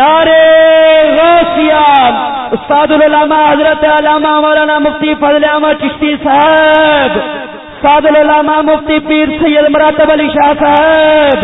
نارے غوثیہ استاد العلامہ حضرت علامہ مولانا مفتی فضل احمد چشتی صاحب. استاد العلامہ مفتی پیر سید مراتب علی شاہ صاحب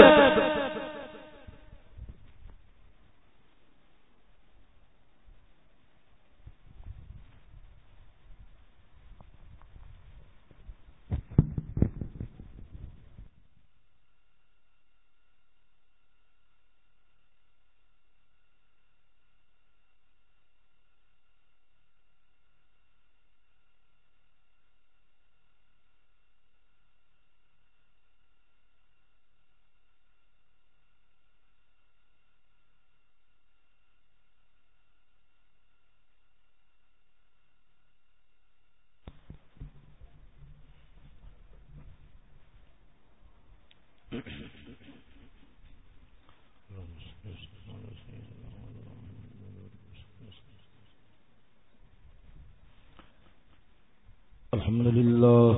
الحمد لله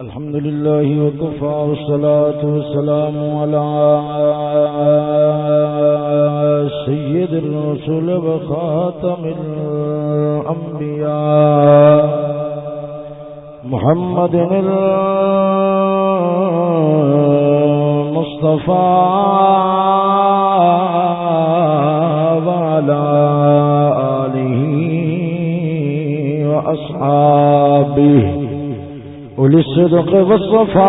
الحمد لله وكفى والصلاة والسلام على سيد الرسول وخاتم الأنبياء محمد المصطفى أصحابه أولي الصدق والصفاء.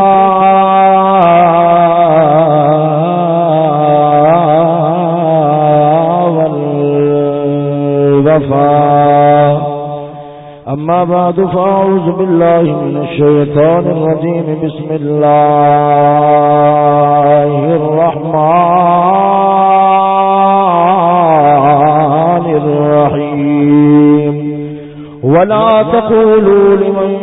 والوفاء. أما بعد، فأعوذ بالله من الشيطان الرجيم. بسم الله الرحمن الرحيم. ولا تقولوا لمن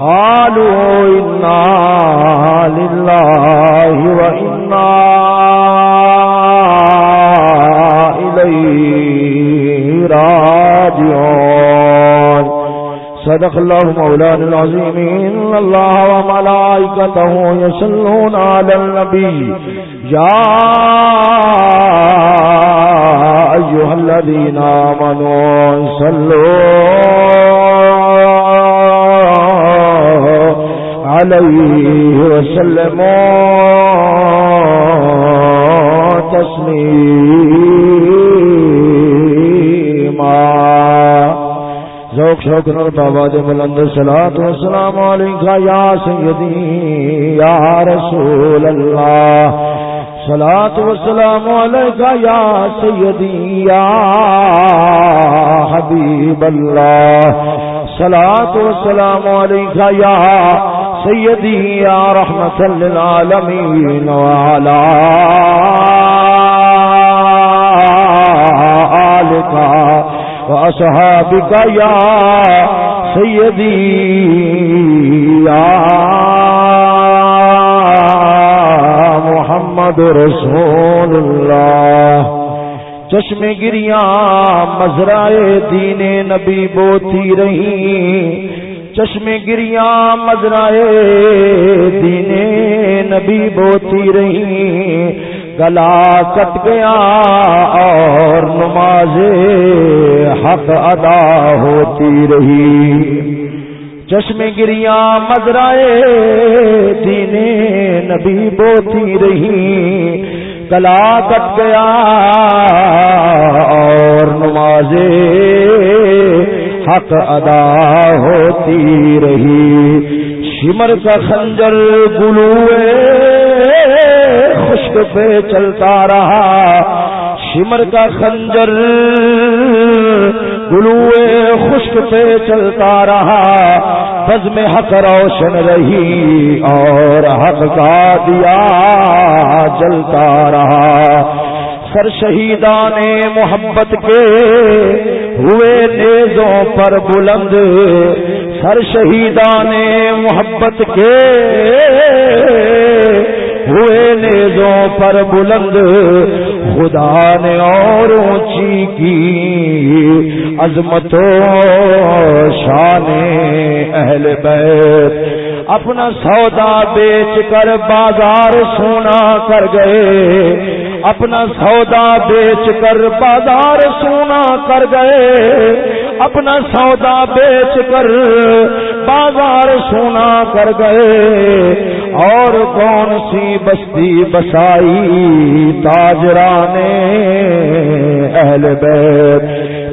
قالوا إنا لله وإنا إليه راجعون. صدق الله مولانا العظيم. إن الله وملائكته يسلون على النبي. يا أيها الذين آمنوا صلوا. عليه وسلموا تسليما ذوق شوق نور بابا دے بلند صلاۃ و سلام علیکہ یا سیدی، یا رسول اللہ. صلاۃ و سلام علیکہ یا سیدی، یا حبیب اللہ. صلاۃ و سلام علیکہ یا سیدی یا رحمت للعالمین وعلا آلکہ وأصحابك يا سيدي يا محمد رسول الله چشم گریا مزرائے دین نبی بوتی رہی چشم گریا مزرائے دین نبی بوتی رہی گلا کٹ گیا اور نماز حق ادا ہوتی رہی۔ چشم گریا مزرائے دین نبی بوتی رہی گلا کٹ گیا اور نماز حق ادا ہوتی رہی۔ شمر کا خنجر گلوئے خشک پہ چلتا رہا۔ شمر کا خنجر گلوئے خشک پہ چلتا رہا۔ بز میں حق روشن رہی اور حق کا دیا جلتا رہا۔ سر شہیدان محبت کے ہوئے نیزوں پر بلند۔ سر شہیدان محبت کے ہوئے نیزوں پر بلند۔ خدا نے اور اونچی کی عظمت شان اہل بیت۔ اپنا سودا بیچ کر بازار سونا کر گئے۔ اپنا سودا بیچ کر بازار سونا کر گئے۔ اپنا سودا بیچ کر بازار سونا کر گئے۔ اور کون سی بستی بسائی تاجران اہل بیت؟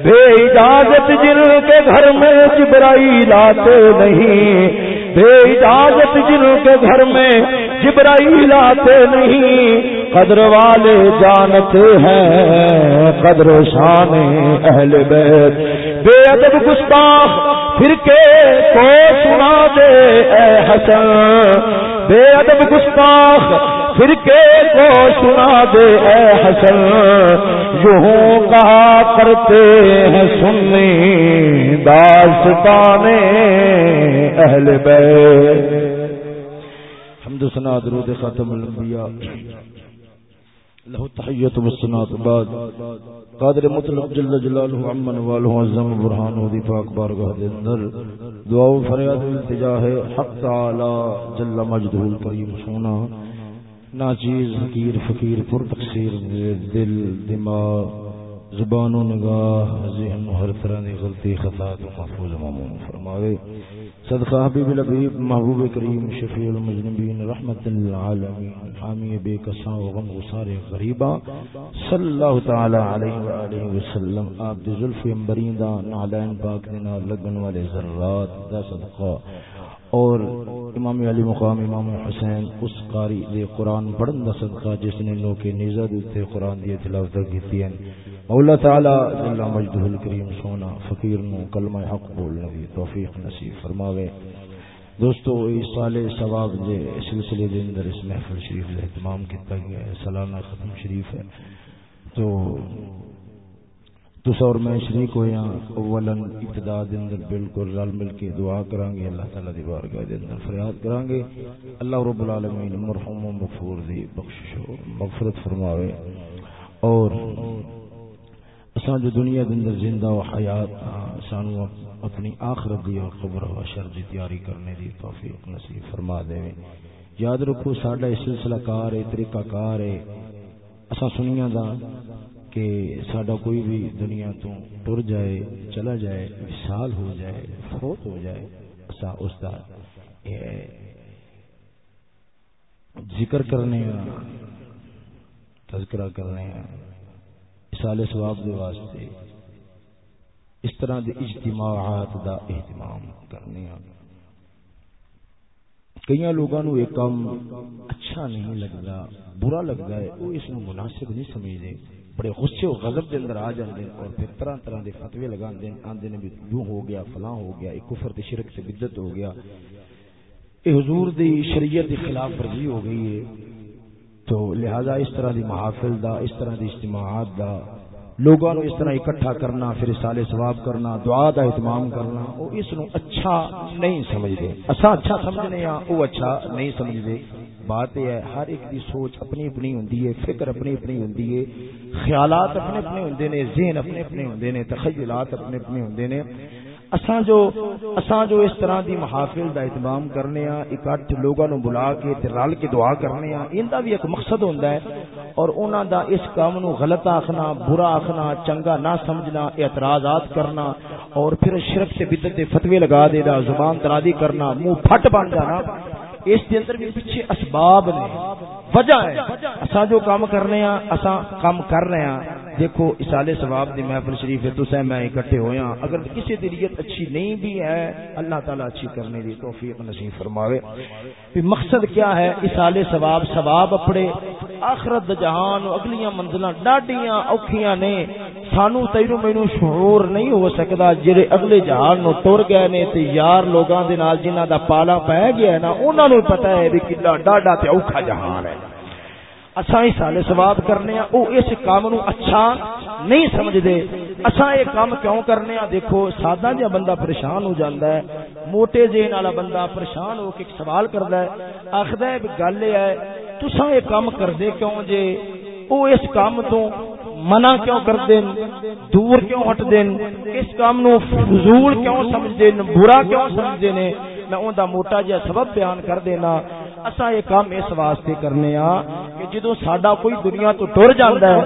بے اجازت جن کے گھر میں چبرائی لاتے نہیں بے اجازت جن کے گھر میں جبرائی آتے نہیں، قدر والے جانتے ہیں، قدر شان اہل بیت۔ بے ادب گستاخ، پھر کے کو سنا دے اے حسن۔ بے ادب گستاخ پھر کے کو سنا دے، اے حسن یوں کہا کرتے ہیں سنی داستان اہل بیت۔ حمد سنا درود ختم الانبیاء۔ له تحیت و سنات بعد۔ قادر مطلق جل جلالہ عمن والہ عظم برحان و دیفاق بارگاہ دے اندر۔ دعا و فریاد و التجاہ حق تعالی جل مجدہ الکریم سونا۔ ناچیز، حقیر، فقیر پر تقصیر دل، دماغ زبان و نگاہ، ذہن ہر طرح کی غلطی، خطا تو محفوظ مامون فرماوے۔ صدقہ حبیب الحبیب محبوب کریم، شفیع المجنبین، رحمت للعالمین حامی بے کساں و غم غسار غریبا صلی اللہ تعالی علیہ وآلہ وسلم آپ دی ظلف امبرین دا نعلین پاک دینا لگن والے ذرات دا صدقہ۔ اور امام علی مقام امام حسین اس قاری دے قرآن پڑھن دا صدقہ جس نے لوگ کے نیزہ دیتے قرآن دیے تلاوت کی ہیں مولا تعالی جل مجدہ الکریم سونا فقیر نو کلمہ حق بولنے دی توفیق نصیب فرماوے۔ دوستو اس سال ثواب دے سلسلے دے اندر اس محفل شریف دے اہتمام کیتا گیا ہے، سالانہ ختم شریف ہے۔ تو تس اور میں شریک ہویا ہاں، اولا ابتدا دے اندر بالکل رل مل کے دعا کران گے اللہ تعالی دی بارگاہ دے اندر فریاد کران گے اللہ رب العالمین مرحوم و مغفور دی بخشش و مغفرت فرماوے۔ اور اساں جو دنیا دے اندر زندہ و حیات، سانو اپنی آخرت دی اور قبر و شر دی تیاری کرنے دی توفیق نصیب فرما دے۔ یاد رکھو، ساڈا اس سلسلہ کار ہے، طریقہ کار ہے۔ اساں سنیاں دا کہ ساڈا کوئی بھی دنیا تو ٹر جائے، چلا جائے وصال ہو جائے، فوت ہو جائے اساں اس دا ذکر کرنے تذکرہ کرنے سال ثواب دے واسطے اس طرح دے اجتماعات دا اہتمام کرنے کئی لوگوں نو ایک کام اچھا نہیں لگتا، برا لگتا ہے، وہ اس مناسب نہیں سمجھتے۔ بڑے غصے و غضب دے اندر آ جاندے ہیں اور پھر طرح طرح دے فتوی لگاندے ہیں، آندے نے بھی یوں ہو گیا، فلاں ہو گیا، ایک کفر تے شرک تے بدعت ہو گیا۔ اے حضور دی شریعت دی خلاف ورزی ہو گئی ہے۔ تو لہذا اس طرح دی محافل دا، اس طرح دی اجتماعات دا لوگوں نو اس طرح اکٹھا کرنا، پھر سال ثواب کرنا، دعا دا اہتمام کرنا وہ اس نو اچھا نہیں سمجھتے اسا اچھا سمجھنے ہاں وہ اچھا نہیں سمجھتے بات یہ ہے، ہر ایک دی سوچ اپنی اپنی ہوندی ہے، فکر اپنی اپنی ہوندی ہے، خیالات اپنے اپنے ہوندے نے، ذہن اپنے اپنے ہوندے نے، تخیلات اپنے اپنے ہوندے نے۔ اساں جو اساں جو اس طرح دی محافل دا اہتمام کرنے ہاں اکٹھ لوگاں نو بلا کے تے رل کے دعا کرنے ہاں ایندا بھی ایک مقصد ہوندا ہے۔ اور انہاں دا اس کام نو غلط آکھنا، برا آکھنا، چنگا نہ سمجھنا، اعتراضات کرنا، اور پھر شرک سے بدعت دے فتوی لگا دے دا، زبان درازی کرنا، منہ پھٹ بن جانا۔ اس دے اندر بھی پیچھے اسباب نے۔ وجہ ہے، اساں جو کام کرنے ہاں اساں کام کر رہے ہیں۔ دیکھو اسال ثواب دی محفل شریف ہے، تو میں اکٹھے ہویا ہاں۔ اگر کسی دی نیت اچھی نہیں بھی ہے، اللہ تعالی اچھی کرنے دی توفیق نصیب فرماوے۔ پھر مقصد کیا ہے؟ اسال ثواب ثواب اپنے آخرت جہان اگلیاں منزلاں ڈاڈیاں اوکھیاں نے۔ سانو تیرو مینو شعور نہیں ہو سکدا، جڑے اگلے جہان نو ٹر گئے نے تے یار لوگاں دے نال جنہاں دا پالا پے گیا ہے نا، انہاں نو پتہ ہے کہ کڈا ڈاڈا تے اوکھا جہان ہے۔ اساں ہی سالے ثواب کرنے ہیں او اس کام نو اچھا نہیں سمجھدے۔ اساں یہ کام کیوں کرنے ہیں دیکھو، سادہ جہا بندہ پریشان ہو جاندا ہے، موٹے ذہن والا بندہ پریشان ہو کے سوال کردا ہے آکھدا ہے گل یہ ہے، تساں یہ کام کردے کیوں جے؟ او اس کام تو منع کیوں کر دین دور کیوں ہٹ دین اس کام نو فضول کیوں سمجھ دین برا کیوں سمجھ دین میں اوندا موٹا جہا سبب بیان کر دینا۔ اسا یہ کام اس واسطے کرنے ہاں کہ جدو ساڈا کوئی دنیا تو ٹر جاندا ہے،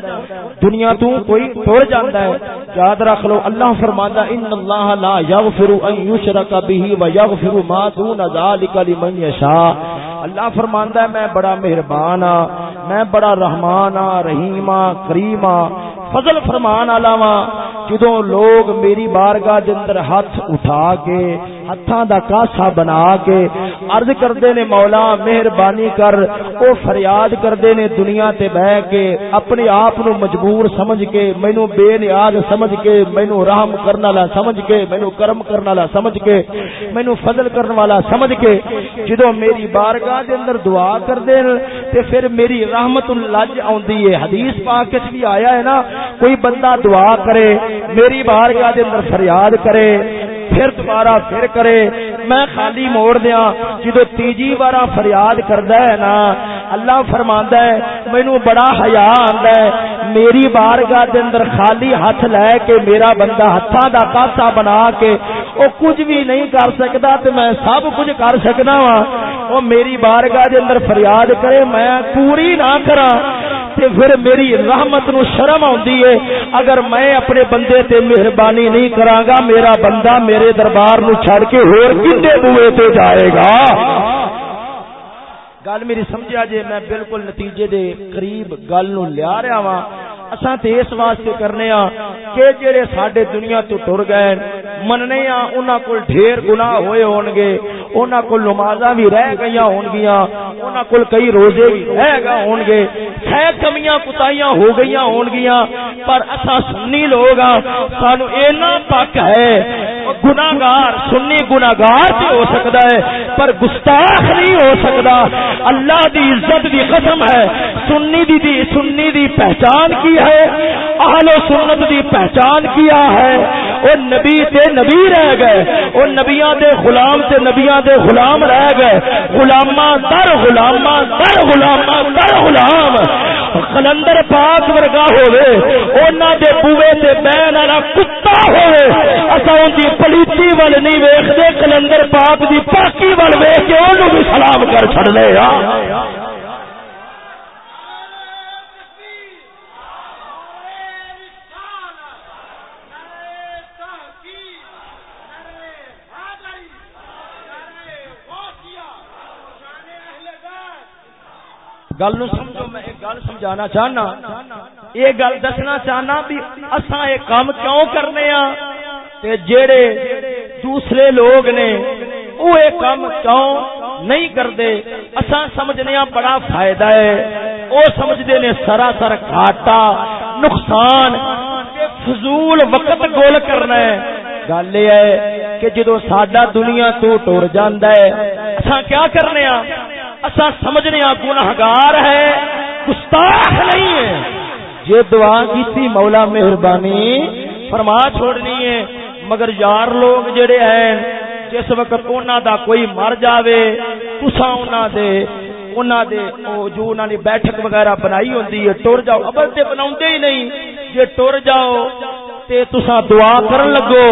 دنیا تو کوئی ٹر جاندا ہے، یاد رکھ لو، اللہ فرماندا ان اللہ لا یغفر ان یشرک به و یغفر ما دون ذلک لمن یشاء. اللہ فرماندا ہے، میں بڑا مہربان ہاں میں بڑا رحمان ہاں رحیم ہاں کریم ہاں فضل فرمان والا وا جدو لوگ میری بارگاہ دے اندر ہاتھ اٹھا کے ہاتھاں دا کاسا بنا کے عرض کردے نے مولا مہربانی کر، او فریاد کردے نے دنیا تے بہ کے اپنے آپ نو مجبور سمجھ کے، مینوں بے نیاز سمجھ کے، مینوں رحم کرن والا سمجھ کے، مینوں کرم کرن والا سمجھ کے، مینوں فضل کرن والا سمجھ کے جدو میری بارگاہ دے اندر دعا کردے تے پھر میری رحمت لج اوندی ہے۔ حدیث پاک وچ بھی آیا ہے نا، کوئی بندہ دعا کرے، میری بارگاہ دے اندر فریاد کرے پھر دوبارہ پھر کرے۔ میں خالی موڑ دیا جدو تیجی بار فریاد کردا ہے نا، اللہ فرماندا ہے، مینوں بڑا حیا آندا ہے۔ میری بارگاہ دے اندر خالی ہاتھ لے کے میرا بندہ ہتھاں دا کاسا بنا کے او کچھ بھی نہیں کر سکدا تے میں سب کچھ کر سکنا وا او میری بارگاہ دے اندر فریاد کرے، میں پوری نہ کراں۔ تے پھر میری رحمت نو شرم آندی ہے۔ اگر میں اپنے بندے تے مہربانی نہیں کراں گا، میرا بندہ میرے دربار نو چھڑ کے ہور کتے بوئے تے جائے گا۔ گل میری سمجھا جے، میں بالکل نتیجے دے قریب گل نو لیا رہا وا اساں تے اس واسطے کرنے ہاں کہ جڑے ساڈے دنیا تو ٹر گئے، مننے ہاں انہاں کول ڈھیر گناہ ہوئے ہون گے۔ انہاں کول نمازاں بھی رہ گئیاں ہون گیاں۔ انہاں کول کئی روزے بھی رہ گئے ہون گے۔ ہے کمیاں کتائیاں ہو گئیاں ہون گیاں، پر اساں سنی لوگ ہاں سانو اینا پک ہے گناہگار سنی گناہگار بھی ہو سکدا ہے پر گستاخ نہیں ہو سکدا اللہ دی عزت دی قسم ہے۔ سنی دی, دی سنی دی پہچان کی ہے۔ اہل و سنت دی پہچان کیا ہے۔ وہ نبی تے نبی رہ گئے۔ وہ نبیاں دے غلام تے نبیاں دے غلام رہ گئے۔ غلاماں در غلاماں در غلاماں در غلام۔ کلندر پاک ورگا ہوئے دے بوے تے بین والا کتا ہوئے۔ اصا ان کی پلیتی ول نہیں ویختے کلندر پاک دی پاکی ول ویخ کے انہوں بھی سلام کر چھڑنے گل نو سمجھو، میں ایک گل سمجھانا چاہنا۔ یہ گل دسنا چاہنا بھی اساں یہ کام کیوں کرنے ہاں تے جڑے دوسرے لوگ نے وہ یہ کام کیوں نہیں کرتے؟ اساں سمجھنے ہاں بڑا فائدہ ہے۔ وہ سمجھتے نے سراسر گھاٹا، نقصان فضول وقت گول کرنا ہے۔ گل یہ ہے کہ جدو ساڈا دنیا تو ٹر جاندہ ہے، اساں کیا کرنے ہاں اصا سمجھنے گناہگار ہے، گستاخ نہیں ہے۔ یہ دعا کی مولا مہربانی، فرما چھوڑنی ہے۔ مگر یار لوگ جڑے ہیں، جس وقت اونا دا کوئی مر جاوے تسا اونا دے اونا دے او جو انہاں نے بیٹھک وغیرہ بنائی ہوندی ہے، ٹر جاؤ۔ ابل تے بناوندے ہی نہیں۔ جے ٹر جاؤ، تے تسا دعا کرن لگو۔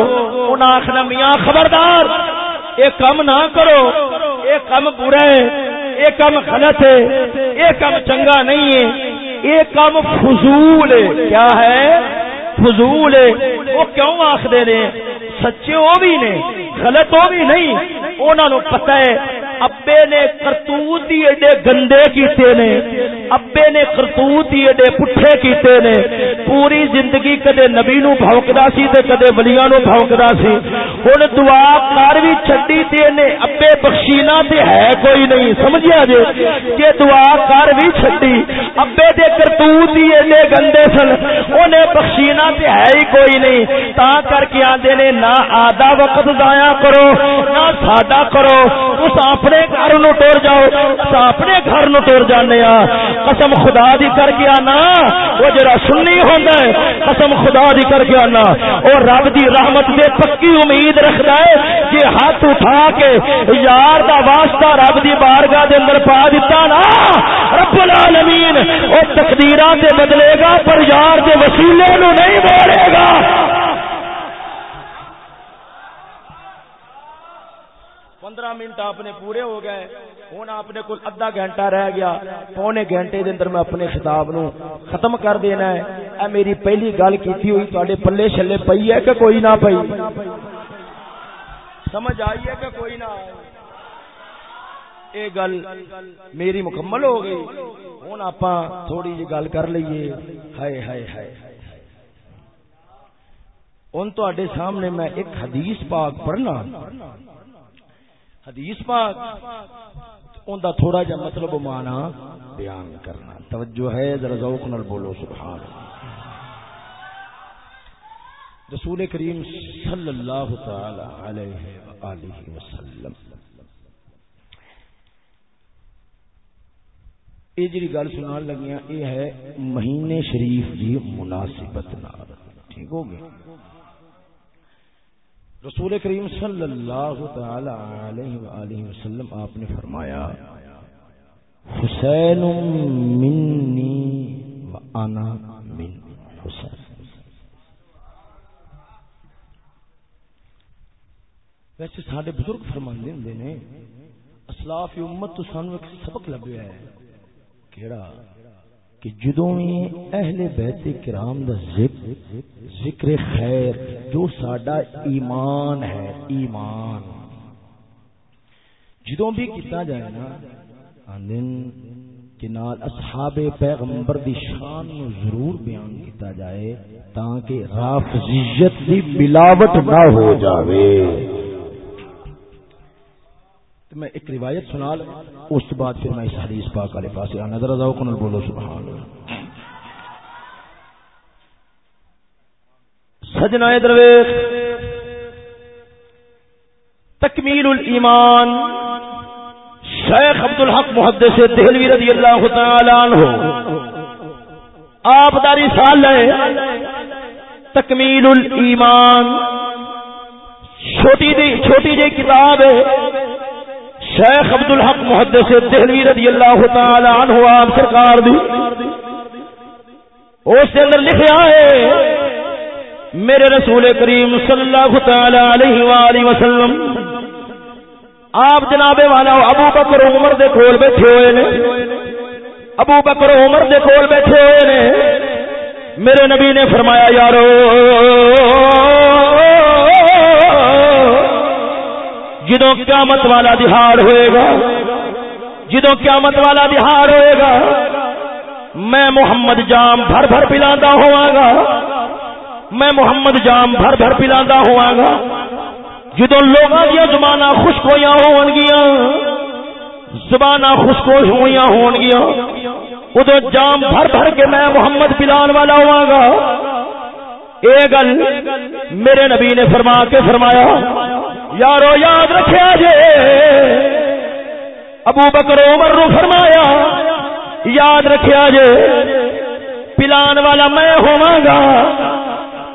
انہاں آخنا، میاں خبردار، اے کم نہ کرو، اے کم برا ہے یہ کام غلط ہے، یہ کام چنگا نہیں ہے، یہ کام فضول ہے۔ کیا ہے؟ فضول ہے۔ وہ کیوں آخر نے سچے وہ بھی نے، غلط وہ بھی نہیں۔ انہوں پتہ ہے ابے نے کرتوت ہی ایڈے گندے کیتے نے، ابے نے کرتوت ہی ایڈے پٹھے کیتے نے۔ پوری زندگی کدے نبی نو بھونکدا سی تے کدے ولیاں نو بھونکدا سی۔ ہن دعا کر وی چھڈی تے نے، ابے بخشینا تے ہے کوئی نہیں۔ سمجھیا جے؟ کہ دعا کر وی چھڈی۔ ابے دے کرتوت ہی ایڈے گندے سن، اونے بخشینا تے ہے ہی کوئی نہیں۔ تا کر کے آندے نے، نہ آدھا وقت ضائع کرو، نہ ساڈا کرو۔ اس اپنے گھر نو ٹر جاؤ اپنے گھر نو ٹر جانے قسم خدا دی کر کے آنا۔ وہ جڑا سنی ہوندا ہے، قسم خدا دی کر کے آنا۔ او رب دی رحمت دے پکی امید رکھدا ہے جے ہاتھ اٹھا کے یار دا واسطہ رب دی بارگاہ دے اندر پا دیتا نا۔ رب العالمین، او تقدیراں تے بدلے گا، پر یار دے وسیلے نو نہیں موڑے گا۔ پندرہ منٹ اپنے پورے ہو گئے ہوں اپنے کو ادھا گھنٹہ رہ گیا، پونے گھنٹے دے اندر میں اپنے خطاب نو ختم کر دینا ہے۔ اے میری پہلی گل کیتی ہوئی تے پلے چھلے پئی ہے کہ کوئی نہ پئی؟ سمجھ آئی ہے کہ کوئی نہ؟ اے گل میری مکمل ہو گئی۔ ہوں آپ تھوڑی جی گل کر لیے ہائے ہائے ہائے۔ ان تے سامنے میں ایک حدیث پاک پڑھنا۔ حدیث پاک۔ ان دا تھوڑا جا مطلب مانا بیان کرنا۔ توجہ ہے، ذرا ذوق نال بولو، سبحان رسول کریم صلی اللہ تعالی علیہ وآلہ وسلم۔ یہ جی گل سنان لگیاں، یہ ہے مہینے شریف کی مناسبت نال۔ ٹھیک ہو گیا؟ رسول کریم صلی اللہ تعالی علیہ وآلہ وسلم، آپ نے فرمایا، حسین منی و انا من حسین۔ ویسے سارے بزرگ فرماندے ہوں نے، اسلاف امت تو سانو ایک سبق لگیا ہے۔ کیڑا؟ کہ جدوں اہل بیت کرام دا ذکر ذکر خیر، جو ساڈا ایمان ہے، ایمان۔ جدوں بھی کیتا جائے نا، آندن کہ نال اصحاب پیغمبر دی شان نو ضرور بیان کیتا جائے تاکہ رافضیت دی ملاوٹ نہ ہو جاوے۔ میں ایک روایت سنا اس بعد پھر میں اس حدیث پاک والے پاس آنا ذرا ذوق نال بولو، سبحان اللہ۔ سجنا درویش، تکمیل الایمان، شیخ عبد الحق محدث دہلوی رضی اللہ تعالی عنہ۔ آپ داری سال ہے، تکمیل الایمان۔ چھوٹی دی چھوٹی جی کتاب ہے شیخ عبد الحق محدث دہلوی رضی اللہ تعالی عنہ، آپ سرکار دی۔ اس کے اندر لکھا ہے، میرے رسول کریم صلی اللہ تعالی علیہ وآلہ وسلم، آپ جناب والا ابو بکر عمر دے کول بیٹھے ہوئے نے۔ ابو بکر عمر دے کول بیٹھے ہوئے نے۔ میرے نبی نے فرمایا، یارو جدو قیامت والا دہاڑ ہوئے گا جدو قیامت والا دہاڑ ہوئے گا، میں محمد جام بھر بھر پلا ہوا گا، میں محمد جام بھر بھر پلا ہوا گا۔ جدو لوگوں دیا زبان خشک ہوئی ہون گیا زبان خشک ہوئی ہون گیا ادو جام بھر بھر کے میں محمد پلان والا ہوا گا۔ اے گل میرے نبی نے فرما کے فرمایا یارو یاد رکھیا جے ابو بکر عمر رو فرمایا، یاد رکھیا جے پلان والا میں ہوا گا،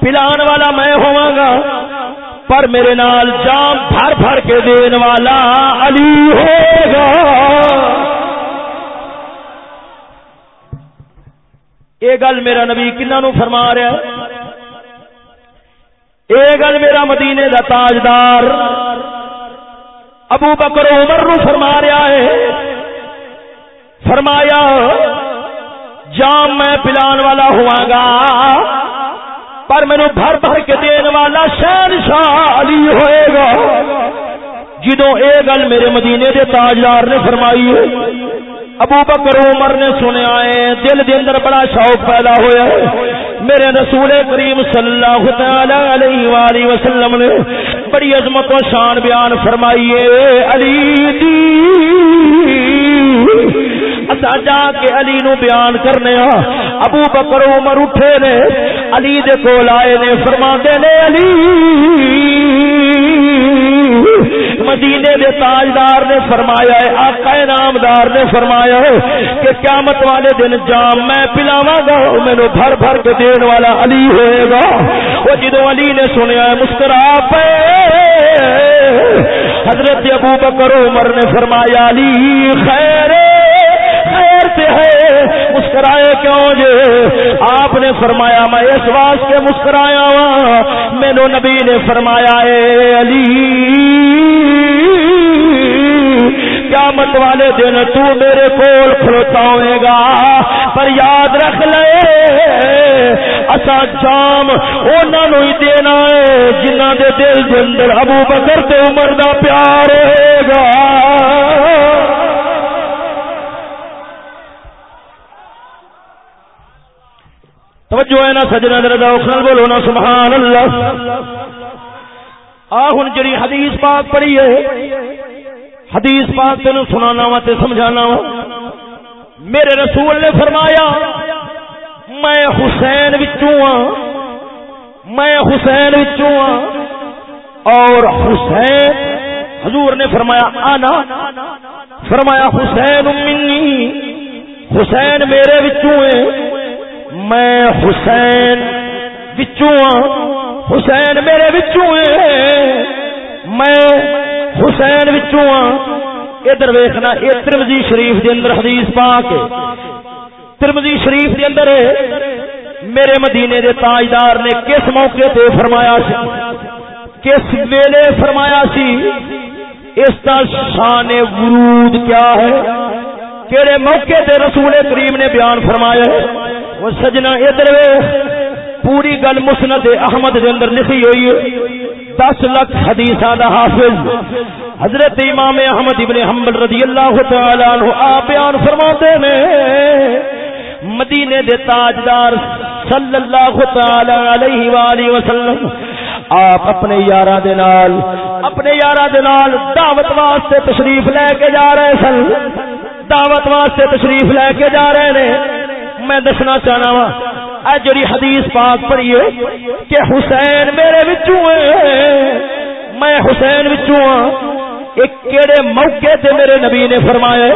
پلان والا میں ہوا گا، پر میرے نال جام بھر بھر کے دین والا علی ہوگا۔ یہ گل میرا نبی کنہ نو فرما رہا یہ گل میرا مدینے دا تاجدار ابو بکر عمر نو فرما رہا ہے۔ فرمایا، جام میں پلان والا ہوا گا، پر مینو بھر بھر کے دین والا شہر شاہ علی ہوئے گا۔ جدو اے گل میرے مدینے دے تاجدار نے فرمائی ہے، ابو بکر عمر نے سنیا ہے، دل دے اندر بڑا شوق پیدا ہوا ہے۔ میرے رسول کریم صلی اللہ تعالی علیہ والہ وسلم نے بڑی عظمت و شان بیان فرمائیے، علی دی اسا جا کے علی نو بیان کرنے ہاں ابو بکر عمر اٹھے نے، علی دے کول آئے نے فرما دے نے، علی۔ مدینے دے تاجدار نے فرمایا ہے، آقا نامدار نے فرمایا ہے کہ قیامت والے دن جام میں پلاواں گا مینوں بھر بھر کے دین والا علی ہوئے گا۔ وہ جدو علی نے سنیا ہے، مسکرا پے۔ حضرت ابو بکر عمر نے فرمایا، علی خیر خیر سے ہے، مسکرائے کیوں جے؟ آپ نے فرمایا، میں اس واسطے مسکرایا ہاں۔ وا مینو نبی نے فرمایا، اے علی۔ قیامت والے دن تو میرے کول کھلوتا ہوئے گا۔ پر یاد رکھ لے اصا جام انہوں ہی دینا ہے جنہ دے دل دے اندر ابو بکر تے عمر دا پیار ہوئے گا۔ توجہ ہے نا سجنا دردا اخرل بولو نا، سبحان اللہ۔ آ ہن جڑی حدیث پاک پڑھی ہے حدیث پاک تینو سنانا وا تے سمجھانا وا۔ میرے رسول نے فرمایا، میں حسین وچوں ہاں میں حسین وچوں ہاں اور حسین، حضور نے فرمایا، آنا۔ فرمایا، حسین منی، حسین میرے وچوں ہے، میں حسین ہاں حسین میرے بچوں میں حسین بچوں ادھر ویخنا یہ ترمزی شریف دے اندر حدیث پاک ترمزی شریف دے اندر میرے مدینے دے تاجدار نے کس موقع تے فرمایا سی؟ کس ویلے فرمایا سی؟ اس کا شان ورود کیا ہے؟ کہڑے موقع تے رسول کریم نے بیان فرمایا ہے؟ وہ سجنا ادھر پوری گل مسند احمد دے اندر لکھی ہوئی ہے۔ دس لاکھ حدیث دا حافظ۔ حضرت امام احمد ابن حنبل رضی اللہ تعالی عنہ آپ بیان فرماتے نے مدینے دے تاجدار صلی اللہ تعالی علیہ والہ وسلم، آپ اپنے یاراں دے نال، اپنے یاراں دے نال دعوت واسطے تشریف لے کے جا رہے سن۔ دعوت واسطے تشریف لے کے جا رہے نے۔ میں دسنا چاہنا وا اے جڑی حدیث پاک پڑھیے کہ حسین میرے وچوں میں حسین وچوں ہاں۔ ایک کیڑے موقع تے میرے نبی نے فرمایا ہے،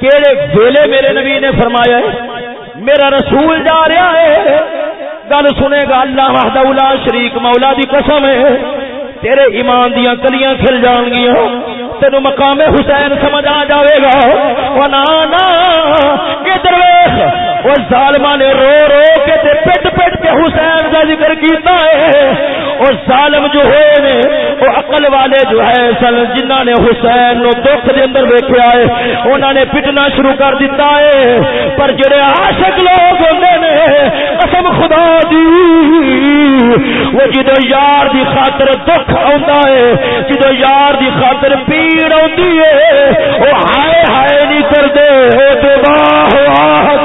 کیڑے ویلے میرے نبی نے فرمایا ہے، میرا رسول جا رہا ہے۔ گل سنے گا، اللہ وحدہ لا شریک مولا دی قسم ہے۔ تیرے ایمان دیاں کلیاں کھل جان گیا تینو مقام حسین سمجھ آ جاوے گا۔ ونانا ادھر ویخ وہ ظالما نے رو رو کے تے پٹ پٹ کے حسین کا ذکر کیتا ہے۔ اور ظالم جو ہوئے نے وہ عقل والے جو ہے سن جنہ نے حسین نو دکھ دے اندر ویکھیا ہے، انہاں نے پٹنا شروع کر دیتا ہے۔ پر جڑے عاشق لوگ ہوندے نے، قسم خدا دی، وہ جدو یار دی خاطر دکھ آندا ہے، جدو یار دی خاطر پیڑ آندی ہے، وہ ہائے ہائے نہیں کردے وہ تو واہ واہ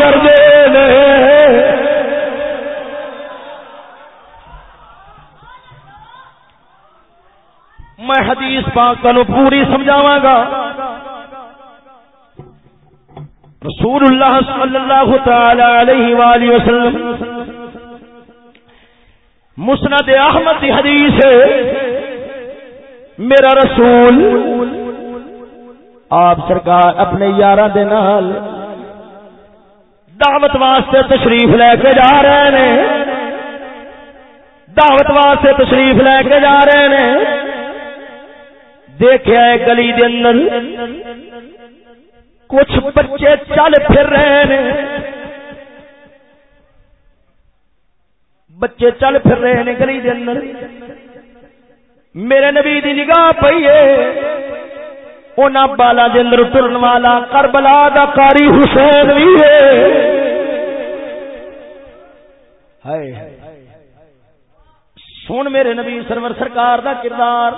میں حدیث پاک تنو پوری سمجھاواں گا۔ رسول اللہ صلی اللہ تعالی علیہ وآلہ وسلم مسند احمد کی حدیث ہے، میرا رسول آپ سرکار اپنے یار نال دعوت واسطے تشریف لے کے جا رہے نے۔ دعوت واسطے تشریف لے کے جا رہے نے۔ دیکھا ہے گلی دے اندر، کچھ بچے چل پھر رہے نے بچے چل پھر رہے نے گلی دے اندر۔ میرے نبی دی نگاہ پئی ہے۔ اونا بالا دے اندر ٹرن والا کربلا دا قاری حسین بھی ہے۔ ہائے۔ سن میرے نبی سرور سرکار دا کردار۔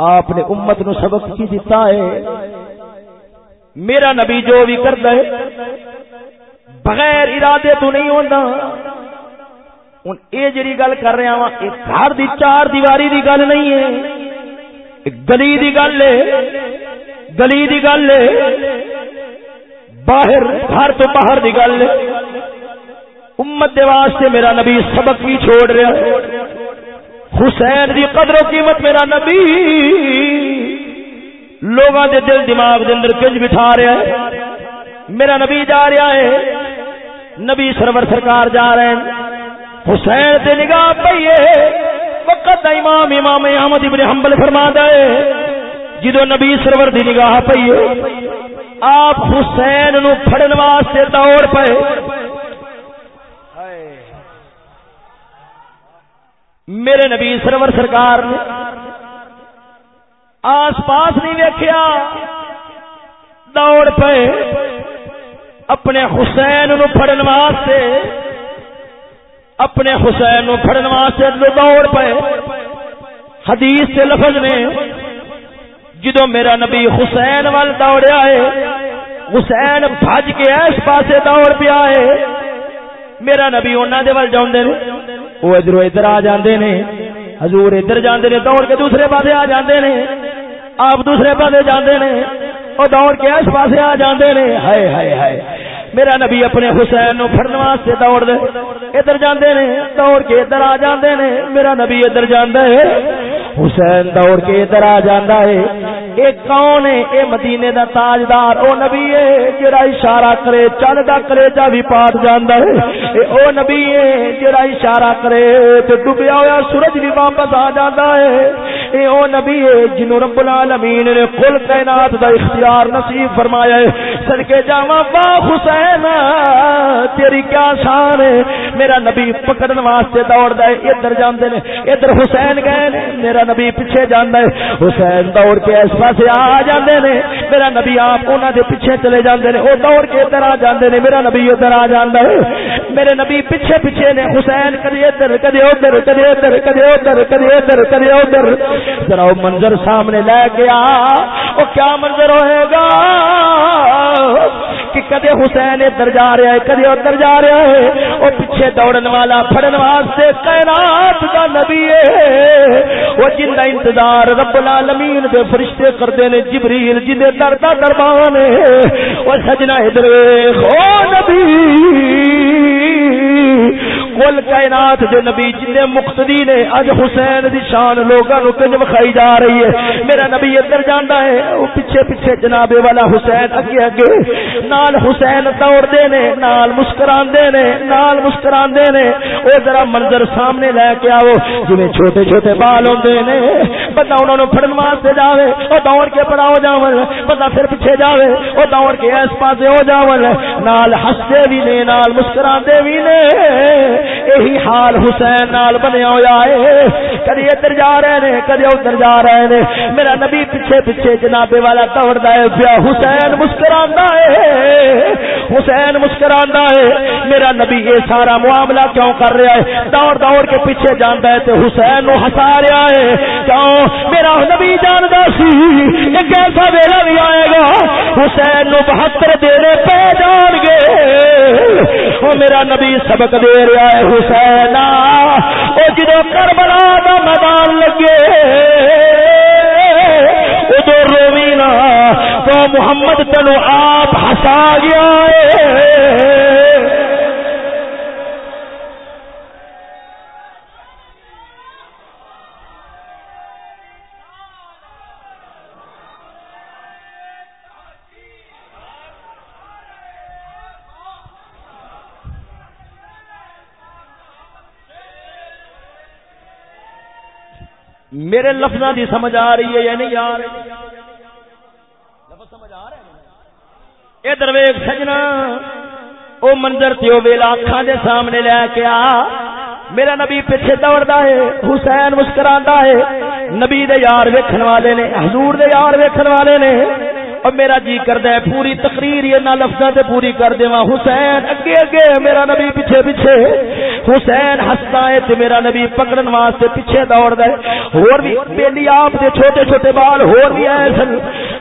آپ نے امت نو سبق کی دیتا ہے۔ میرا نبی جو بھی کرتا ہے، بغیر ارادے تو نہیں ہوتا۔ ہوں یہ جی گل کر رہا وا یہ گھر دی چار دیواری دی گل نہیں ہے۔ گلی دی گل ہے، گلی دی گل ہے۔ باہر، گھر تو باہر دی گل ہے۔ امت دے واسطے میرا نبی سبق بھی چھوڑ رہا حسین دی قدر و قیمت میرا نبی۔ لوگاں دے دل دماغ دے اندر کنج بٹھا رہا ہے۔ میرا نبی جا رہا ہے۔ نبی سرور سرکار جا رہے ہیں۔ حسین تے نگاہ پئیے وقت امام امام احمد ابن حنبل فرما دے جدو نبی سرور دی نگاہ پئیے آپ حسین نو پھڑن واسطے دوڑ پئے۔ میرے نبی سرور سرکار نے آس پاس نہیں دیکھا دوڑ پے۔ اپنے حسین نو پھڑن واسطے۔ اپنے حسین نو پھڑن واسطے دوڑ پے۔ حدیث سے لفظ نے جدو میرا نبی حسین وال دوڑیا ہے، حسین بھج کے اس پاسے دوڑ پیا ہے، میرا نبی انہوں دے ول جاؤں وہ ادھر ادھر آ جاندے نے۔ حضور ادھر جاندے نے، دوڑ کے دوسرے پاسے آ جاندے نے۔ آپ دوسرے پاسے جاندے نے، وہ دوڑ کے اس پاسے آ جاندے نے۔ ہائے ہائے ہائے۔ میرا نبی اپنے حسین نو پھڑن واسطے دوڑ دے۔ ادھر جاندے نے، دوڑ کے ادھر آ جاندے نے۔ میرا نبی ادھر جاندا ہے۔ حسین دوڑ کے ادھر آ جاندا ہے۔ اے کون ہے؟ اے مدینے دا تاجدار۔ او نبی ہے جڑا اشارہ کرے چل دا کرے جا بھی پات جاندا ہے۔ اے او نبی ہے جڑا اشارہ کرے تے ڈوبیا ہوا سورج بھی واپس آ جاندا ہے۔ اے او نبی ہے جنوں رب العالمین نے کل کائنات دا اختیار نصیب فرمایا ہے۔ صدکے جاواں با حسین! تیری کیا شان ہے؟ میرا نبی پکڑن واسطے دوڑدا ہے، ادھر جاندے نے، ادھر حسین گئے نے، میرا نبی پیچھے جاندا ہے۔ حسین دوڑ کے اس پاسے آ جاندے نے، میرا نبی آپ انہاں دے پیچھے چلے جاندے نے، او دوڑ کے ادھر آ جاندے نے، میرا نبی ادھر آ جاندا ہے۔ میرے نبی پیچھے پیچھے نے، حسین کدی ادھر کدی ادھر کدی ادھر کدی ادھر کدی ادھر کدی ادھر۔ ذرا وہ منظر سامنے لے کے آ او کیا منظر ہوئے گا؟ کہ کدے حسین ادھر جا رہا ہے، کدے ادھر جا رہا ہے۔ وہ پیچھے دوڑن والا، پھڑن واسطے کائنات کا نبی ہے۔ وہ جن کا انتظار رب العالمین دے فرشتے کردے نے، جبریل جی جن در دا دربان ہے وہ سجنا ادھر او نبی! کل کائنات دے نبی جن مقتدی نے اج حسین دی شان لوگاں نو کنج وکھائی جا رہی ہے۔ میرا نبی ادھر جاندا ہے، او پیچھے پیچھے جناب والا حسین اگے اگے۔ نال حسین دوڑ دے نے، نال مسکراندے نے، نال مسکراندے نے۔ او ذرا منظر سامنے لے کے آو جویں چھوٹے چھوٹے بال ہوندے نے، بندہ انہاں نو پھڑن واسطے جاوے، او دوڑ کے پڑا ہو جاون۔ بندہ پھر پیچھے جاوے، او دوڑ کے اس پاسے ہو جاون۔ نال ہستے بھی نے، نال مسکراندے بھی نے۔ یہی حال حسین نال بنیا ہوا ہے۔ کدی ادھر جا رہے نے، کدی ادھر جا رہے نے۔ میرا نبی پیچھے پیچھے جنابے والا دوڑتا ہے، پیا حسین مسکرا ہے۔ حسین مسکرا ہے۔ میرا نبی یہ سارا معاملہ کیوں کر رہا ہے؟ دوڑ دوڑ کے پیچھے جانا ہے تو حسین نو ہسا رہا ہے۔ کیوں؟ میرا نبی جانتا سی، ایک ایسا ویلا بھی آئے گا۔ حسین نو بہتر دینے پہ جان گے۔ میرا نبی سبق دے رہا ہے۔ حسین وہ جدو کربلا دا میدان لگے، ادو روی نا تو محمد چلو آپ ہسا گیا ہے۔ میرے لفظ کی سمجھ آ رہی ہے یا نہیں آ رہی؟ لفظ سمجھ آ رہے یہ درویش سجنا وہ منظر تیو ویلا اکھان دے سامنے لے کے آ۔ میرا نبی پیچھے دوڑتا ہے، حسین مسکرا ہے۔ نبی دے یار ویکھن والے نے، حضور دے یار ویکھن والے نے۔ اور میرا جی کردا ہے، پوری تقریر یہ نہ لفظاں تے پوری کر دیواں۔ حسین، اگے اگے، میرا نبی پیچھے پیچھے۔ حسین ہستا ہے تے میرا نبی پکڑن واسطے پیچھے دوڑدا ہے۔ اور بھی بیلی آپ دے چھوٹے چھوٹے بال اور بھی آئے سن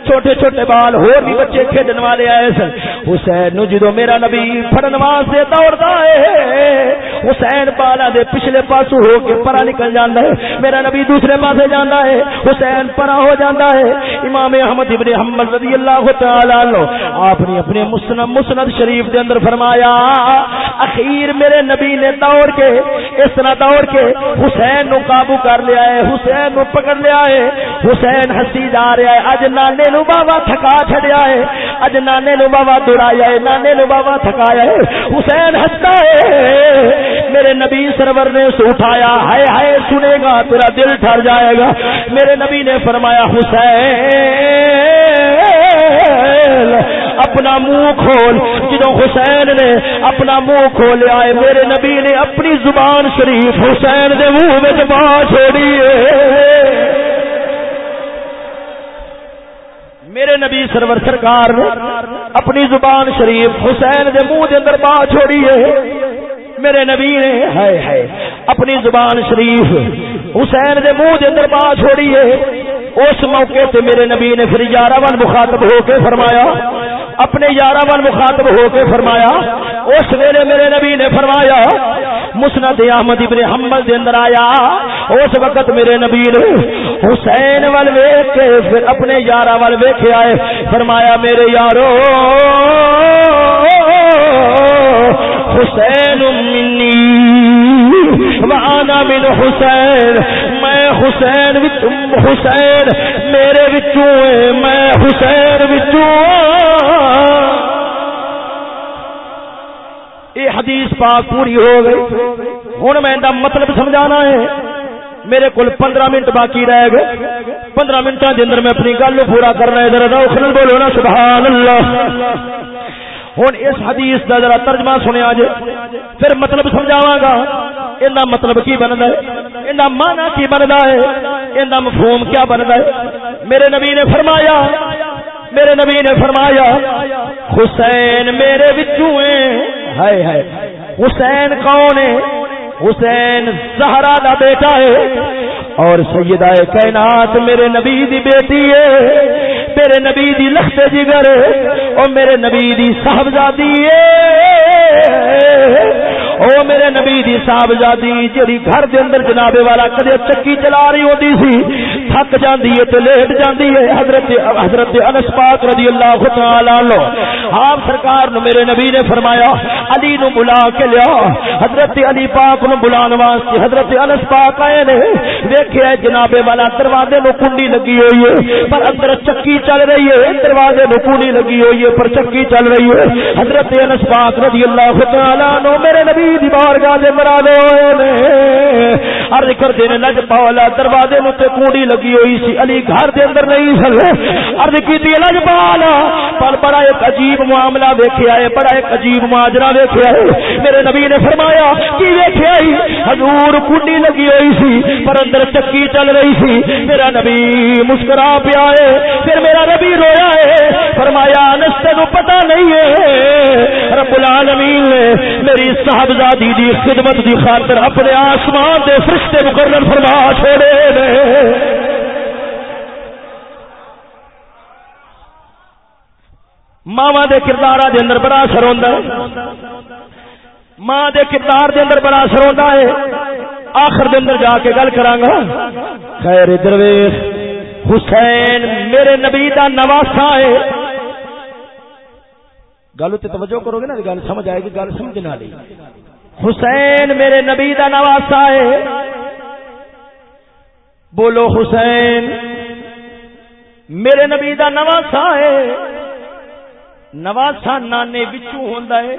چھوٹے چھوٹے بال اور بھی بچے کھیڈن والے آئے سن۔ حسین نو جدو میرا نبی پھڑن واسطے دوڑدا ہے، حسین بالا دے پچھلے پاسو ہو کے پرا نکل جاندا ہے۔ میرا نبی دوسرے پاسے جاندا ہے، حسین پرا ہو جاندا ہے۔ امام احمد ابن حنبل رضی اللہ تعالی عنہ آپ نے اپنے مسند مسند شریف دے اندر فرمایا، اخیر میرے نبی نے دوڑ کے، اس طرح دوڑ کے حسین نو قابو کر لیا ہے، حسین نو پکڑ لیا ہے، حسین ہسی جا رہا ہے۔ اج نانے نو نو بابا تھکا چھڑیا ہے۔ اج نانے نو بابا دوڑایا ہے، نانے نو بابا تھکایا ہے۔ حسین ہستا ہے۔ میرے نبی سرور نے اٹھایا، ہائے ہائے سنے گا، تیرا دل ٹھر جائے گا۔ میرے نبی نے فرمایا، حسین، اپنا منہ کھول۔ جدو حسین نے اپنا منہ کھولیا ہے، میرے نبی نے اپنی زبان شریف حسین دے منہ میں زبان چھوڑی میرے نبی سرور سرکار نے اپنی زبان شریف حسین دے منہ دے اندر باہ چھوڑی ہے۔ میرے نبی نے ہائے ہائے اپنی زبان شریف حسین دے منہ دے اندر بات چھوڑی ہے۔ اس موقع تے میرے نبی نے پھر یارہ ون مخاطب ہو کے فرمایا۔ اپنے یارہ ون مخاطب ہو کے فرمایا۔ اس ویلے میرے نبی نے فرمایا مسند احمد ابن حنبل دے اندر آیا۔ اس وقت میرے نبی نے حسین ول ویکھ کے پھر اپنے یارہ ول ویکھیا آئے۔ فرمایا، میرے یارو، حسین منی وانا من حسین۔ میں حسین حسین میرے بچوں میں حسین بچوں یہ حدیث پاک پوری ہو گئی۔ ہوں میں مطلب سمجھانا ہے۔ میرے کو پندرہ منٹ باقی رہ گئے۔ پندرہ منٹوں کے اندر میں اپنی گل پورا کرنا ہے۔ ذرا بولو نا سبحان اللہ ہوں اس حدیث کا ذرا ترجمہ سنیا جے۔ پھر مطلب سمجھاوا گا۔ ان مطلب کی بنتا ہے؟ ان مانا کی بنتا ہے؟ ان مفہوم کیا بنتا ہے؟ میرے نبی نے فرمایا، میرے نبی نے فرمایا، حسین میرے بچوں ہائے ہائے۔ حسین کون ہے؟ حسین زہرا دا بیٹا ہے۔ اور سیدہ کائنات میرے نبی دی بیٹی ہے۔ میرے نبی دی لخت جگر اور میرے نبی دی صاحبزادی او میرے نبی دی صاحبزادی جڑی گھر دے اندر جناب والا کدے چکی چلا رہی ہوندی سی، تھک جاندی ہے تے لیٹ جاندی ہے۔ حضرت حضرت انس پاک رضی اللہ تعالی عنہ، آپ سرکار نو میرے نبی نے فرمایا، علی نو بلا کے لیا۔ حضرت علی پاک نو بلان واسطے حضرت انس پاک آئے نے، ویکھیا جناب والا دروازے نو کنڈی لگی ہوئی ہے، پر اندر چکی چل رہی ہے۔ دروازے نو کنڈی لگی ہوئی ہے، پر چکی چل رہی ہے۔ حضرت انس پاک رضی اللہ تعالی عنہ میرے نبی علی دی بارگاہ دے مرادے ہوئے نے۔ عرض کردے نے لج پالا دروازے نو تے کوڑی لگی ہوئی سی، علی گھر دے اندر نہیں سن عرض کیتی لج پالا۔ پر بڑا ایک عجیب معاملہ ویکھیا ہے، بڑا ایک عجیب ماجرا ویکھیا ہے۔ میرے نبی نے فرمایا، کی ویکھیا ہے؟ حضور کوڑی لگی ہوئی سی، پر اندر چکی چل رہی سی۔ میرا نبی مسکرا پیا ہے، پھر میرا نبی رویا ہے۔ فرمایا، انس تینو پتہ نہیں ہے العالمین نے میری صاحبزادی دی خدمت دی خاطر اپنے آسمان دے فرشتے مقرر فرما چھوڑے نے۔ ماوا دے کردار دے اندر بڑا اثر ہوتا ہے۔ ماں دے کردار دے اندر بڑا اثر ہوتا ہے۔ آخر دے اندر جا کے گل کرانگا خیر درویش، حسین میرے نبی دا نواسا ہے۔ گل تے توجہ کرو گے نا، گل سمجھ آئے گی، گل سمجھنا نہیں حسین میرے نبی دا نواسا ہے۔ بولو حسین، میرے نبی دا نواسا ہے۔ نواسا نانے بچوں ہوندا ہے۔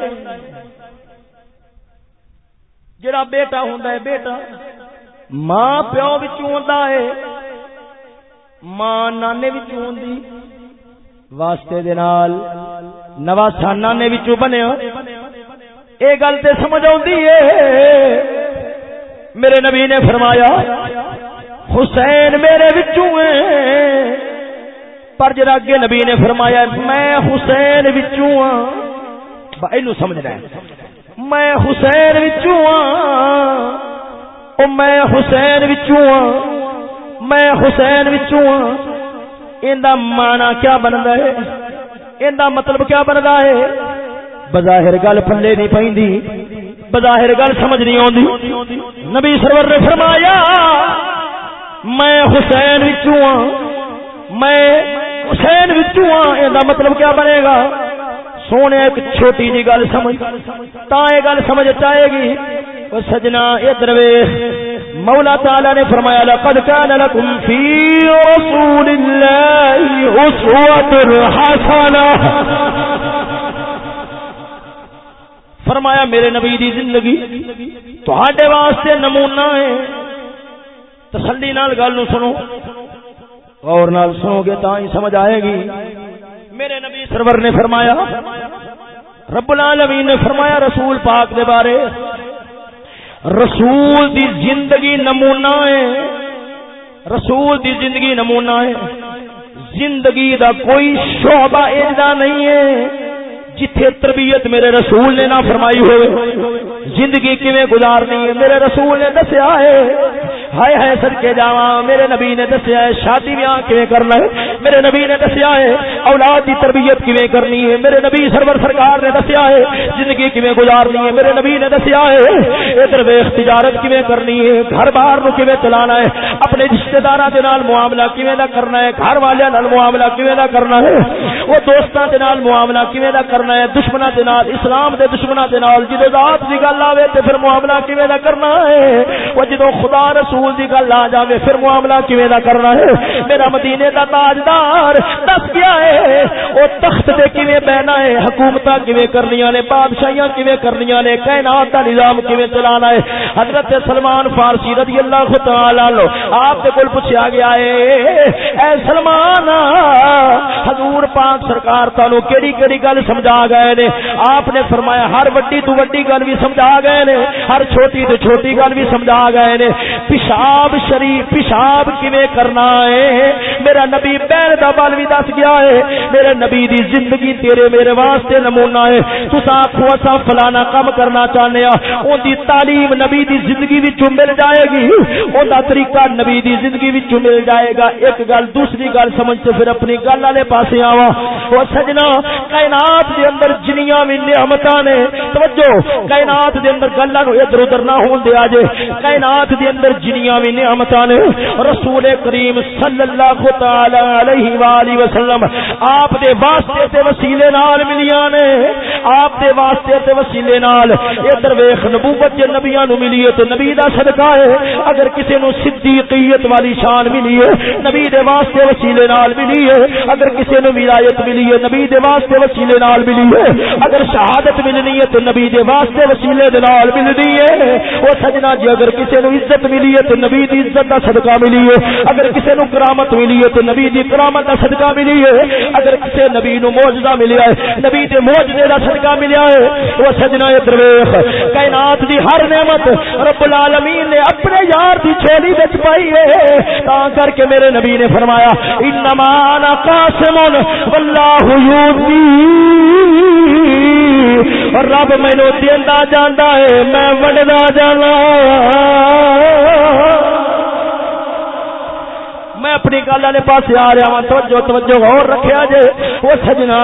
جڑا بیٹا ہوندا ہے، بیٹا۔ ماں پیو بچوں ہوندا ہے۔ ماں نانے بچوں ہوندی۔ واسطے دے نال نواسا نانے بچوں بنیا یہ گل تو سمجھ آتی ہے۔ میرے نبی نے فرمایا، حسین میرے بچوں پر جرا اگے نبی نے فرمایا، میں حسین بچوں ہاں۔ یہ سمجھنا ہے۔ میں حسین بچوں ہاں۔, ہاں۔ میں حسین بچوں ہاں۔ میں حسین بچوں ہاں۔ مانا کیا بنتا ہے؟ ان مطلب کیا بنتا ہے؟ بظاہر گل پلے نہیں پی بظاہر گل سمجھ نہیں آتی نبی سرور نے فرمایا، میں حسین وچوں ہاں میں حسین وچوں ہاں یہ مطلب کیا بنے گا؟ سونے ایک چھوٹی جی گل سمجھ تا یہ گل سمجھ آئے گی او سجنا ادھر ویکھ مولا تعالی نے فرمایا، لقد كان لكم في رسول الله اسوه حسنه فرمایا، میرے نبی دی زندگی تواڈے واسطے نمونہ ہے. تسلی نال گل نو سنو، غور نال سنو گے تا ہی سمجھ آئے گی۔ میرے نبی سرور نے فرمایا، رب العالمین نے فرمایا رسول پاک دے بارے رسول دی زندگی نمونہ ہے۔ رسول دی زندگی نمونہ ہے۔ زندگی دا کوئی شعبہ ایجا نہیں ہے۔ جتھے تربیت میرے رسول نے نہ فرمائی ہوئے، زندگی کیویں گزارنی ہے؟ میرے رسول نے دسیا ہے، ہائے ہائے سد کے جاوا میرے نبی نے دسیا ہے، شادی بیاہ کیویں کرنا ہے؟ میرے نبی نے دسیا ہے، اولاد دی تربیت کیویں کرنی ہے؟ میرے نبی سرور سرکار نے دسیا ہے، زندگی کیویں گزارنی ہے؟ میرے نبی نے دسیا ہے، ادھر ویخ تجارت کیویں کرنی ہے؟ گھر باہر نو کیویں چلانا ہے؟ اپنے رشتہ داراں دے نال معاملہ کیویں دا کرنا ہے؟ گھر والے نال معاملہ کیویں دا کرنا ہے؟ وہ دوستاں دے نال معاملہ کیویں دا کرنا کرنا ہے، دشمناں دے نال، اسلام دے دشمناں دے نال جدے ذات دی گل آوے تے پھر معاملہ کیویں دا کرنا ہے؟ وہ جدوں خدا رسول دی گل آ جاوے پھر معاملہ کیویں دا کرنا ہے؟ میرا مدینے دا تاجدار دس گیا ہے؟ او تخت تے کیویں بیٹھنا ہے؟ حکومتاں کیویں کرنیاں نے؟ بادشاہیاں کیویں کرنیاں نے؟ کائنات دا نظام کیویں چلانا ہے؟ حضرت سلمان فارسی رضی اللہ تعالی عنہ آپ دے کول پوچھا گیا ہے، اے سلمان، حضور پاک سرکار تانوں کیڑی کیڑی گل سمجھا گئے نے۔ آپ نے فرمایا، ہر وڈی تو وڈی گل بھی سمجھا گئے نے۔ ہر چھوٹی تو چھوٹی گل بھی سمجھا گئے نے۔ پیشاب شریف، پیشاب کیویں کرنا ہے؟ میرا نبی پہن دا بل بھی دس گیا ہے۔ میرے نبی دی زندگی تیرے میرے واسطے نمونہ ہے۔ تسا آخو اسا فلانا کام کرنا چاہنے ہاں اون دی تعلیم نبی دی زندگی وچوں مل جائے گی۔ اون دا طریقہ نبی دی زندگی وچوں مل جائے گا۔ ایک گل دوسری گل سمجھ تے پھر اپنی گل والے پاسے آواں۔ او سجنا، کائنات دے اندر جنیاں بھی نعمتاں نے۔ توجہ، کائنات دے اندر گلاں نو ادھر ادھر نہ ہون دیا جے۔ کائنات دے اندر جنیاں بھی نعمتاں نے۔ رسول کریم صلی اللہ تعالی علیہ والہ وسلم آپ دے واسطے تے وسیلے نال ملیاں نے۔ آپ دے واسطے تے وسیلے نال ادھر ویکھ نبوت جے نبیاں نو ملی تے نبی دا صدقہ ہے۔ اگر کسے نو صدیقیت والی شان ملی ہے، نبی دے واسطے وسیلے نال ملی ہے۔ اگر کسے نو ولایت ملی ہے، نبی دے واسطے وسیلے نال ملی ہے۔ اگر شہادت ملنی ہے تو نبی دے واسطے وسیلے دے نال ملنی ہے۔ او سجنا جی اگر کسے نو عزت ملی ہے تو نبی دی عزت دا صدقہ ملی ہے۔ اگر کسے نو کرامت ملی ہے تو نبی دی کرامت دا صدقہ ملی ہے۔ اگر کسے نبی نو معجزہ ملیا ہے، نبی دے معجزے دا صدقہ ملیا ہے او سجنا اے درویش۔ کائنات دی ہر نعمت رب العالمین نے اپنے یار دی چھولی وچ پائی ہے۔ تا کر کے میرے نبی نے فرمایا، انما انا قاسم والله اور رب مینو دینا جانا ہے، میں ونڈنا جانا۔ میں اپنی گل والے پاس آ رہا ہوں توجہ توجہ اور رکھیا جے، وہ سجنا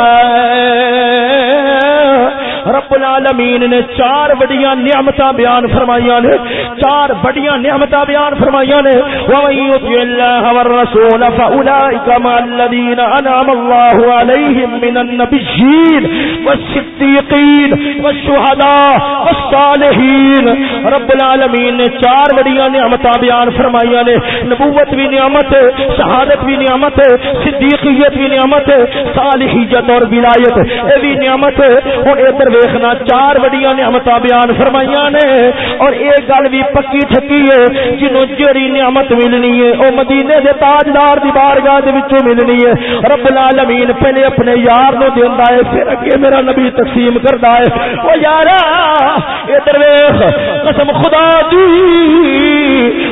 رب العالمین نے چار بڑیاں نعمتاں بیان فرمائیاں نے، چار بڑیاں نعمتاں بیان فرمائیاں نے۔ ومن يطع الله والرسول فاولئك مع الذين انعم الله عليهم من النبيين والصديقين والشهداء والصالحين۔ رب العالمین نے چار بڑیاں نعمتاں بیان فرمائیاں نے۔ نبوت بھی نعمت ہے، شہادت بھی نعمت ہے، صدیقیت بھی نعمت ہے، صالحیت اور ولایت اے بھی نعمت ہے۔ ہن ادھر ویکھنا، چار بڑیاں نعمت بیان فرمائیاں نے۔ اور ایک گل بھی پکی ٹھکی ہے، جنوں جڑی نعمت ملنی ہے، او مدینے دے تاجدار دی بارگاہ دے وچوں ملنی ہے۔ رب العالمین پہلے اپنے یار نو دیندا ہے، پھر اگے میرا نبی تقسیم کردا ہے۔ او یارا، ادھر ویکھ، قسم خدا دی۔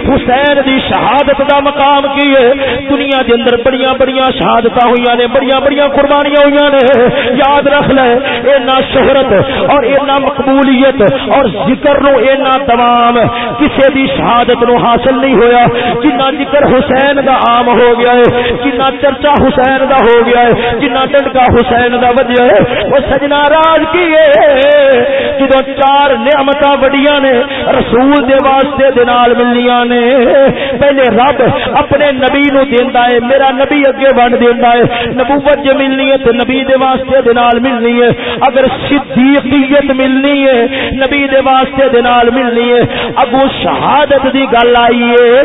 حسین دی شہادت دا مقام کی ہے۔ دنیا دے اندر بڑیاں بڑیاں شہادتاں ہویاں نے، بڑیاں بڑیاں قربانیاں ہویاں نے۔ یاد رکھ لے، اے نا شہرت اور اینا مقبولیت اور ذکر نو اینا تمام کسی دی شہادت نو حاصل نہیں ہویا، جنہ ذکر حسین دا عام ہو گیا ہے، جنہ چرچا حسین دا ہو گیا ہے، جنہ ٹنکا حسین دا وجہ ہے، وہ سجنا راج کی ہے۔ جدو چار نعمت بڑیاں نے، رسول دے واسطے دے نال ملنیاں نے، پہلے رب اپنے نبی نو دیندا ہے، میرا نبی اگے بن دیندا ہے، نبوت جو ملنی ہے تے نبی دے واسطے دے نال ملنی ہے۔ اگر صدیقیت ملنی ہے، نبی دے واسطے دے نال ملنی ہے۔ اگو شہادت دی گل آئی ہے،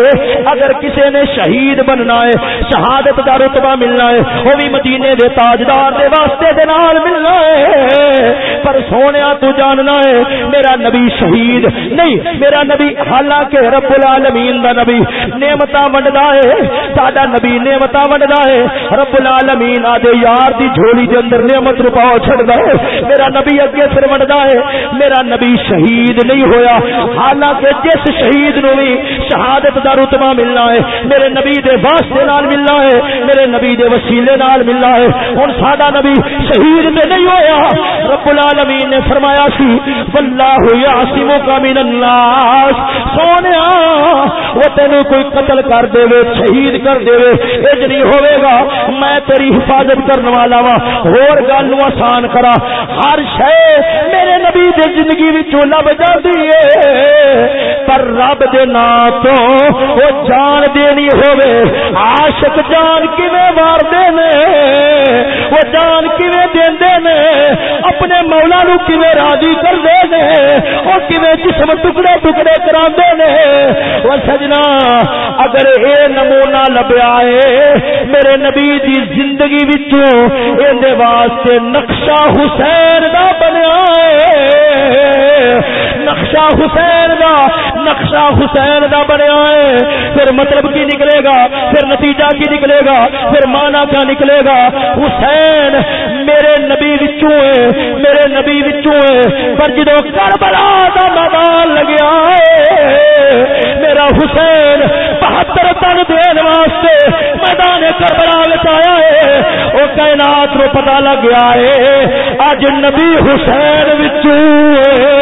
اگر کسی نے شہید بننا ہے، شہادت دا رتبہ ملنا ہے، وہ بھی مدینے دے تاجدار دے واسطے دے نال ملنا ہے۔ پر سونیا تو جاننا ہے، میرا نبی شہید نہیں، میرا نبی حالانکہ رب العالمین دا نبی نعمتاں ونڈدا ہے، ساڈا نبی نعمتاں ونڈدا ہے۔ رب العالمین آدے یار دی جھولی دے اندر نعمت رپاؤ چھڑدا ہے۔ میرا نبی نبی اگے سر ونڈدا ہے۔ میرا نبی شہید نہیں ہویا۔ حالانکہ جس شہید نو بھی شہادت دا رتبہ ملنا ہے، میرے نبی دے واسطے نال ملنا ہے، میرے نبی دے وسیلے نال ملنا ہے۔ ہن ساڈا نبی شہید میں نہیں ہویا۔ رب العالمین نے فرمایا سی، واللہ یعصمک من الناس سونیا وہ تینوں کوئی قتل کر دے وے شہید کر دے وے اج نہیں ہوے گا، میں تیری حفاظت کرنے والا وا اور گل آسان کرا۔ ہر شے میرے نبی دے زندگی وچوں لب جاندی ہے۔ پر رب دے نام تو او جان دینی ہوے عاشق جان کیویں مار دے نے؟ او جان کیویں دیندے نے؟ اپنے مولا نو کیویں راضی کر دے نے؟ او کیویں جسم ٹکڑے ٹکڑے کراندے نے؟ او سجنا، اگر اے نمونہ لبیا ہے، میرے نبی دی زندگی وچوں این دے واسطے نقشہ حسین دا بنیا ہے۔ نقشہ حسین دا، نقشہ حسین دا بنیا ہے۔ پھر مطلب کی نکلے گا؟ پھر نتیجہ کی نکلے گا؟ پھر مانا کیا نکلے گا؟ حسین میرے نبی وچوں ہے، میرے نبی وچوں ہے۔ پر جدو کربلا دا میدان لگیا ہے، میرا حسین بہتر تن دین واسطے میدان کربلا آیا ہے۔ وہ کائنات نو پتا لگ گیا ہے اج نبی حسین وچوں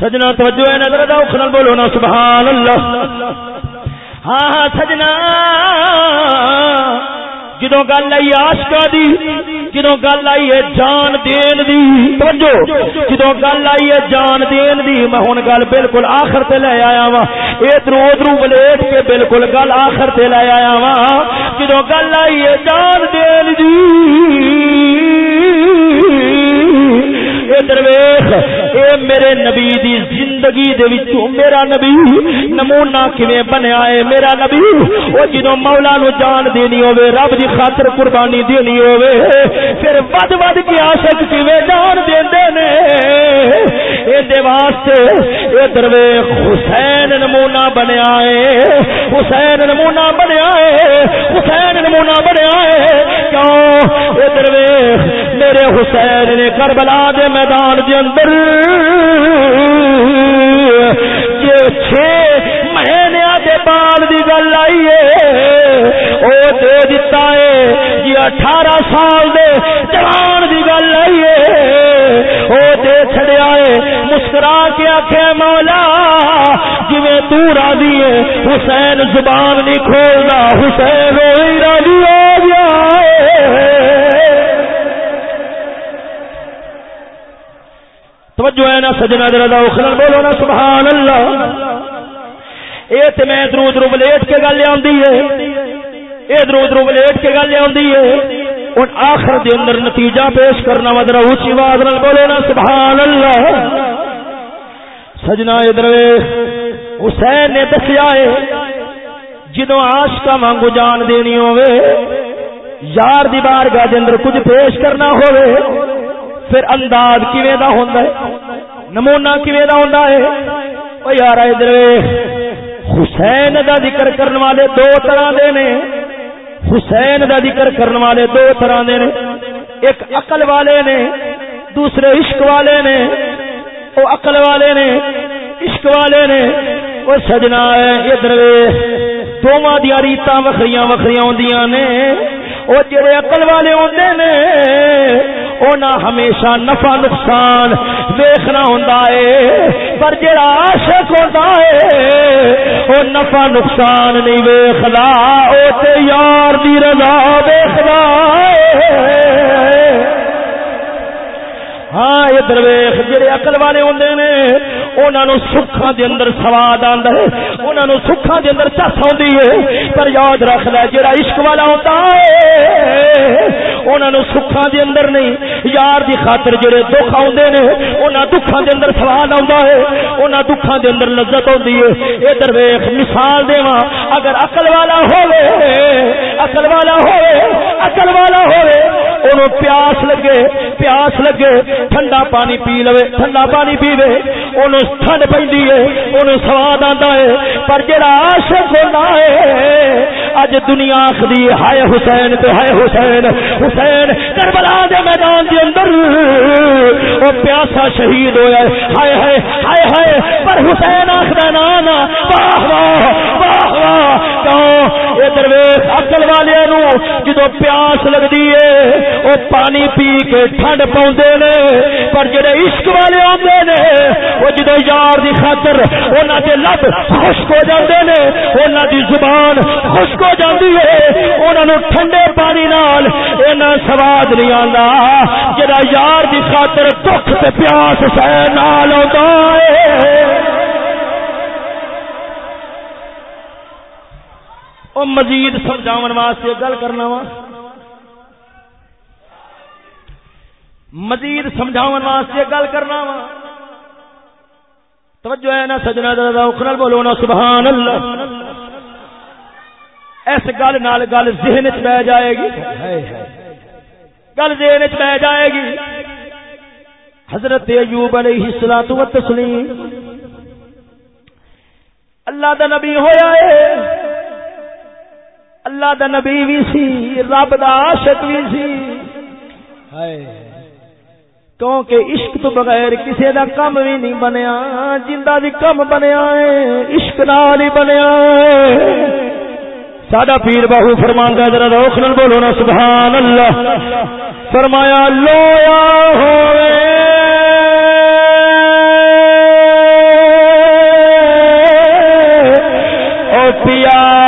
سجنا توجہ ہے، نظر دا اخنل بولو نا سبحان اللہ ہاں ہاں سجنا۔ جدو گل آئی آشکا دی جدو گل آئی ہے جان دین دی، توجہ۔ جدو گل آئی ہے جان دین دی، میں ہن گل بالکل آخر تے لے آیا وا ادھر ادھر ولیٹ کے بالکل گل آخر تے لے آیا وا جدو گل آئی ہے جان دین دی، ادھر درویش اے میرے نبی دی زندگی دے وچوں میرا نبی نمونہ کیویں بنیا ہے میرا نبی؟ او جدوں مولا نو جان دینی ہوے رب دی خاطر قربانی دینی ہوے پھر ود ود کے عاشق کیویں جان دیندے نے؟ اے دے واسطے اے درویش حسین نمونہ بنیا ہے حسین نمونہ بنیا ہے حسین نمونہ بنیا ہے کیوں؟ اے درویش میرے حسین نے کربلا دے میدان دے اندر چھ مہینے دے بال دی گل آئی ہے۔ او دے دیتا ہے جی اٹھارہ سال دے جوان دی گل آئی ہے۔ او دے چھڑیا ہے۔ مسکرا کے آخے مولا جی تو راضی ہے، حسین زبان نہیں کھولنا حسین وہی توجہ ہے نا سجنا دردا اخلن بولو نا، سبحان اللہ۔ اے تے میں درود درو بلیٹ کے گل آندی ہے۔ اے درود درو بلیٹ کے گل آندی ہے۔ اور آخر دے اندر نتیجہ پیش کرنا مدر اونچی آواز نال بولو نا، سبحان اللہ۔ سجنا ادھر حسین نے دسیا ہے جدو عاشقاں وانگو جان دینی ہوے یار دی بارگاہ دے اندر کچھ پیش کرنا ہوے پھر انداز کیویں دا ہوندا ہے؟ نمونہ کیویں دا ہوندا ہے؟ او یار ادھر حسین دا ذکر کرنے والے دو طرح دے نے۔ حسین دا ذکر کرنے والے دو طرح دے نے۔ ایک عقل والے نے، دوسرے عشق والے نے۔ وہ عقل والے نے، عشق والے نے۔ وہ سجنا ہے، ادھر دونوں دیا ریت وکری وکری آدی نے۔ وہ جڑے عقل والے آتے نے اونا ہمیشہ نفع نقصان ویخنا ہوں پر جڑا عاشق ہوتا ہے وہ نفع نقصان نہیں ویخلا وہ یار دی رضا ویخنا ہاں یہ درویش۔ جڑے اقل والے ہوندے نے، انہاں نو سکھاں دے اندر سواد آندا ہے، انہاں نو سکھاں دے اندر چس ہوندی ہے۔ پر یاد رکھ لے، جڑا عشق والا ہوتا ہے، انہاں نو سکھاں دے اندر نہیں۔ یار دی خاطر جڑے دکھ اوندے نے، انہاں دکھاں دے اندر سواد آندا ہے، انہاں دکھاں دے اندر لذت ہوندی ہے۔ اے درویش مثال دیواں، اگر عقل والا ہوے عقل والا ہوے عقل والا ہوے اونوں پیاس لگے پیاس لگے، ٹھنڈا پانی پی لو ٹھنڈا پانی پیوے انہوں ٹھنڈ پی انہوں سواد آتا ہے، پر جڑا عاشق ہوتا ہے، اج دنیا آخری ہائے حسین تو ہائے حسین حسین کربلا دے میدان دے اندر وہ پیاسا شہید ہویا ہے، ہائے ہائے ہائے ہائے، پر حسین آخر نانا واہ واہ واہ واہ کیوں یہ درویش اکل والے جدو پیاس لگتی ہے وہ پانی پی کے ٹھنڈ پاؤں نے، پر جڑے عشق والے آتے نے وہ جدو یار دی خاطر انہوں کے لب خشک ہو جاتے نے انہوں دی زبان خشک ہو جاتی ہے انہوں ٹھنڈے پانی نال اینا سواد نہیں آتا جڑا یار دی خاطر دکھ تے پیاس سہ نال ہوتا ہے مزید سمجھاو واسطے گل کرنا وا۔ مزید سمجھاو واسطے گل کرنا وا۔ توجہ ہے نا سجنا دادا اخرل بولو نا سبحان اللہ اس گل نال گل ذہن چ بہ جائے گی۔ گل ذہن چ بہ جائے گی۔ حضرت ایوب علیہ الصلوۃ والتسلیم۔ اللہ دا نبی ہویا ہے۔ اللہ دا نبی بھی سی رب دا عاشق بھی سی۔ ہائے۔ کیونکہ عشق تو بغیر کسی دا کم بھی نہیں بنیا جندہ بھی کم بنیا ہے عشق نال ہی بنیا ہے۔ ساڈا پیر باہو فرماندا ذرا روک نال بولو نا سبحان اللہ فرمایا لویا ہوئے۔ او پیا۔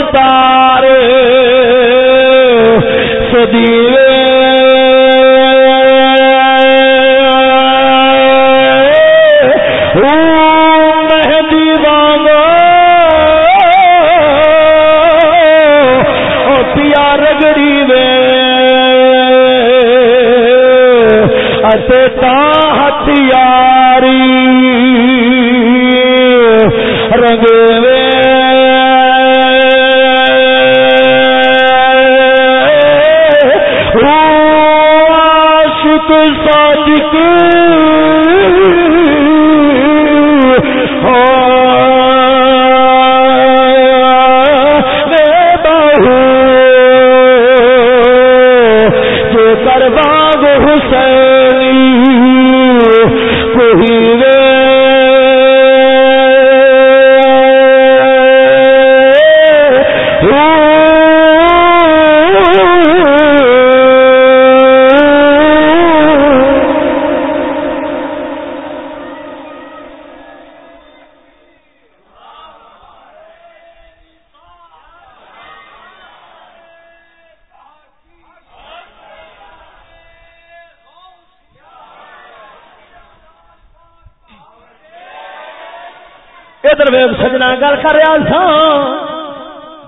ہوتا ادھر ویب سجنا، گل کر رہا سا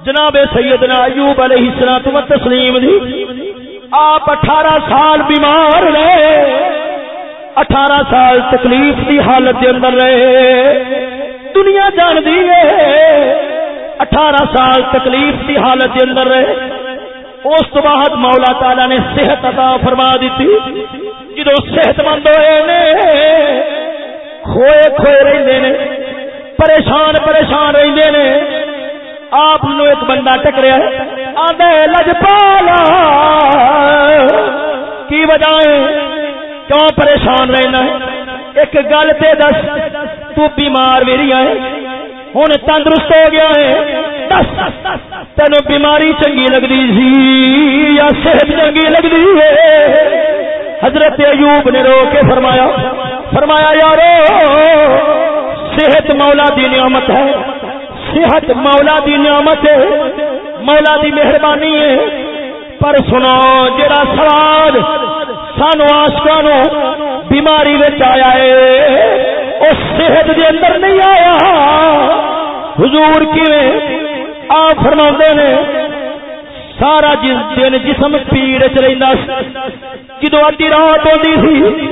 جناب سیدنا ایوب علیہ السلام تسلیم دی۔ آپ اٹھارہ سال بیمار رہے۔ اٹھارہ سال تکلیف کی حالت کے اندر رہے۔ دنیا جان دی اٹھارہ سال تکلیف کی حالت کے اندر رہے۔ اس تو بعد مولا تعالی نے صحت عطا فرما دیتی۔ جدو صحت مند ہوئے نے، کھوئے کھوئے رہتے نے۔ پریشان پریشان رہتے نے۔ آپ ایک بندہ ٹکریا آدھے لجپالا کی وجہ ہے؟ کیوں پریشان رہنا ہے؟ ایک گل تے دس، تو بیمار بھی رہی ہے۔ ہوں تندرست ہو گیا ہے۔ دس تین بیماری چنگی لگتی سی یا صحت چنگی لگتی ہے؟ حضرت ایوب نے رو کے فرمایا فرمایا، یارو صحت مولا دی نعمت ہے۔ صحت مولا دی نعمت ہے۔ مولا دی مہربانی ہے۔ پر سنو، جڑا سواد سانو آسکانو بیماری وچ آیا ہے اس صحت دے اندر نہیں آیا۔ حضور کیویں؟ آ فرماندے نے، سارا جس دن جسم پیڑ چ رہندا جدو ادی رات ہوندی سی،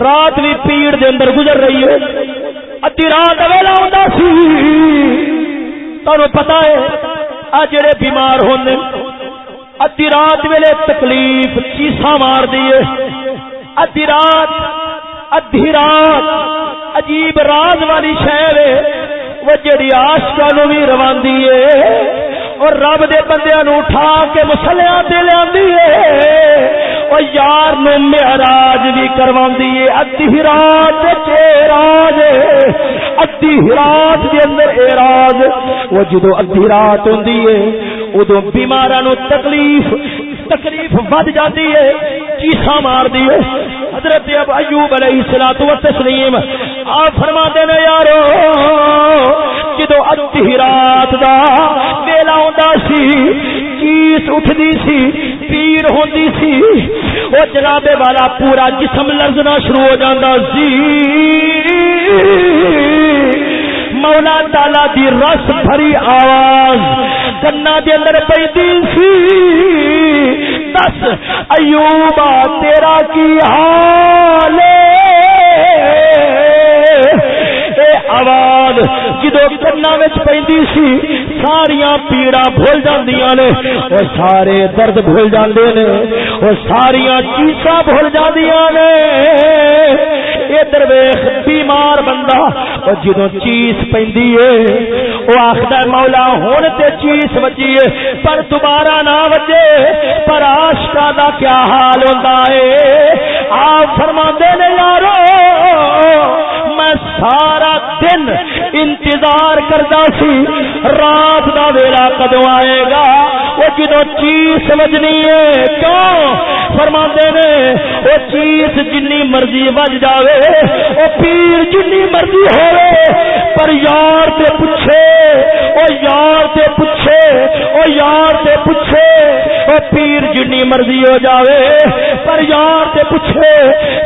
رات بھی پیڑ دے اندر گزر رہی ہے۔ ادی رات ویلا ہوندا سی تانوں پتہ ہے آ جڑے بیمار ہوندے ادی رات ویلے تکلیف چیسا مار دیے ادی رات ادھی رات عجیب راز والی شہر وہ جڑی آشکا نو بھی رواندی ہے اور رب دے بندیاں نو اٹھا کے مسلیاں تے لیاندی ہے او یار نو معراج بھی کرواندی ہے ادھی رات تے راج ادھی رات دے اندر اے راج۔ او جدو ادھی رات ہوندی ہے اودوں بیماراں نو تکلیف تکلیف ود جاتی ہے چیخا مار دی ہے حضرت اب ایوب علیہ الصلوۃ والتسلیم، آپ فرماتے نے یارو جدو ادھی رات دا ویلا ہوندا سی چیس اٹھدی سی، پیر ہوندی سی، او جناب والا پورا جسم لرزنا شروع ہو جاندا سی۔ مولا تالا دی رس بھری آواز کنا دے اندر پیندی سی۔ دس، ایوبا، تیرا کی حال آواز جدو کنا پی سی ساریا پیڑا بھول جاندیاں نے وہ سارے درد بھول جاندے نے وہ ساریا چیسا بھول جاندیاں نے۔ ادھر ویخ بیمار بندہ وہ جدو چیز پی وہ آخر مولا ہوں تے چیز بچیے پر دوبارہ نہ بچے، پر آشکا دا کیا حال ہوتا ہے؟ آپ فرما نے، یارو، میں سارا انتظار کرتا سی۔ رات دا ویلا کدو آئے گا؟ وہ جدو چیز سمجھنی ہے، کیوں؟ فرما نے، وہ چیز جنی مرضی بج جاوے، وہ پیر جنی مرضی ہوئے پر یار تے پوچھے او یار تے پوچھے او یار تے پوچھے۔ پیر جنی مرضی ہو جاوے، پر یار تے پوچھے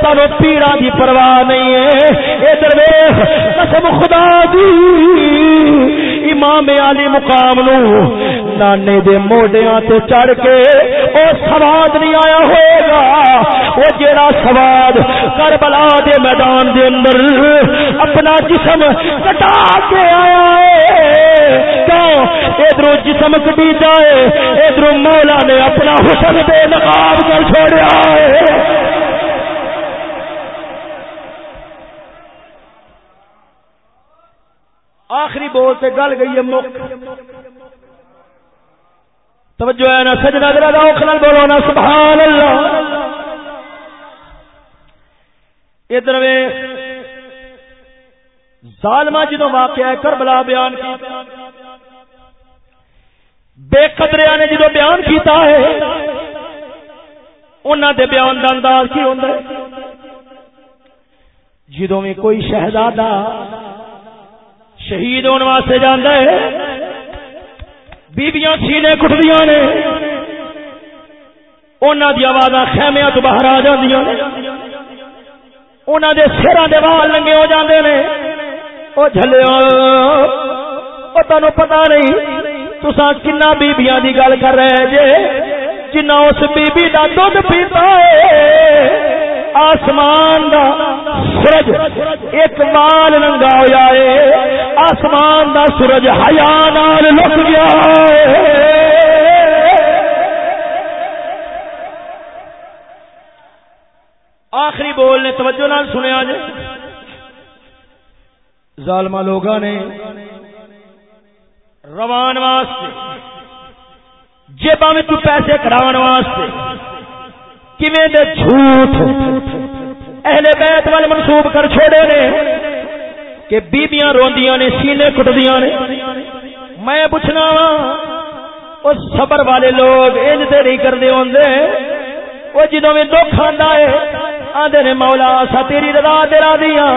سانو پیڑا دی پرواہ نہیں ہے۔ اے درویش، قسم خدا دی امام علی مقام نو نانے دے موڈیاں تے چڑھ کے او سواد نہیں آیا ہوئے گا وہ جیڑا سواد کربلا دے میدان دے اندر اپنا جسم کٹا کے آیا ہے۔ کیوں؟ ادھر جسم کٹی جائے، ادھر مولا نے اپنا حسن دے نقاب کر چھوڑیا ہے۔ آخری بول سے گل گئی ہے مک۔ توجہ ہے نا سجنا ذرا روک نال بولو نا سبحان اللہ ادھر وے ظالما جدو واقعہ کربلا بیان کیا بے قدریا نے جدو بیان کیتا ہے انہوں دے بیان کا انداز کی ہوتا ہے۔ جدو بھی کوئی شہزادہ شہید ہونے واسطے جانا ہے۔ بیبیاں سینے کٹدیا نے۔ انہوں دی آواز خیمیا تو باہر آ جاندیاں انہوں دے سرا دے وال ننگے ہو جاندے نے۔ وہ جلیا وہ تمہیں پتا نہیں تسا کنا بیبیاں دی گل کر رہے جے، جنا اس بی بی دا دودھ پیتا ہے۔ آسمان دا سورج، ایک بال ننگا ہوا ہے، آسمان دا سورج ہیا نال لک گیا آخری بول نے توجہ نال سنیا جی ظالمہ لوگاں نے روان واسطے جیبا میں تو پیسے کراون واسطے، کیویں دے جھوٹ؟ اہل بیت وال منسوب کر چھوڑے نے کہ بیبیاں روندیاں نے، سینے کٹدیاں نے۔ میں پوچھنا وا او صبر والے لوگ انج تے نہیں کردے ہوندے۔ او جدوں میں دکھ آندا ہے، آندے نے، مولا سا تیری رضا تے راضی ہاں۔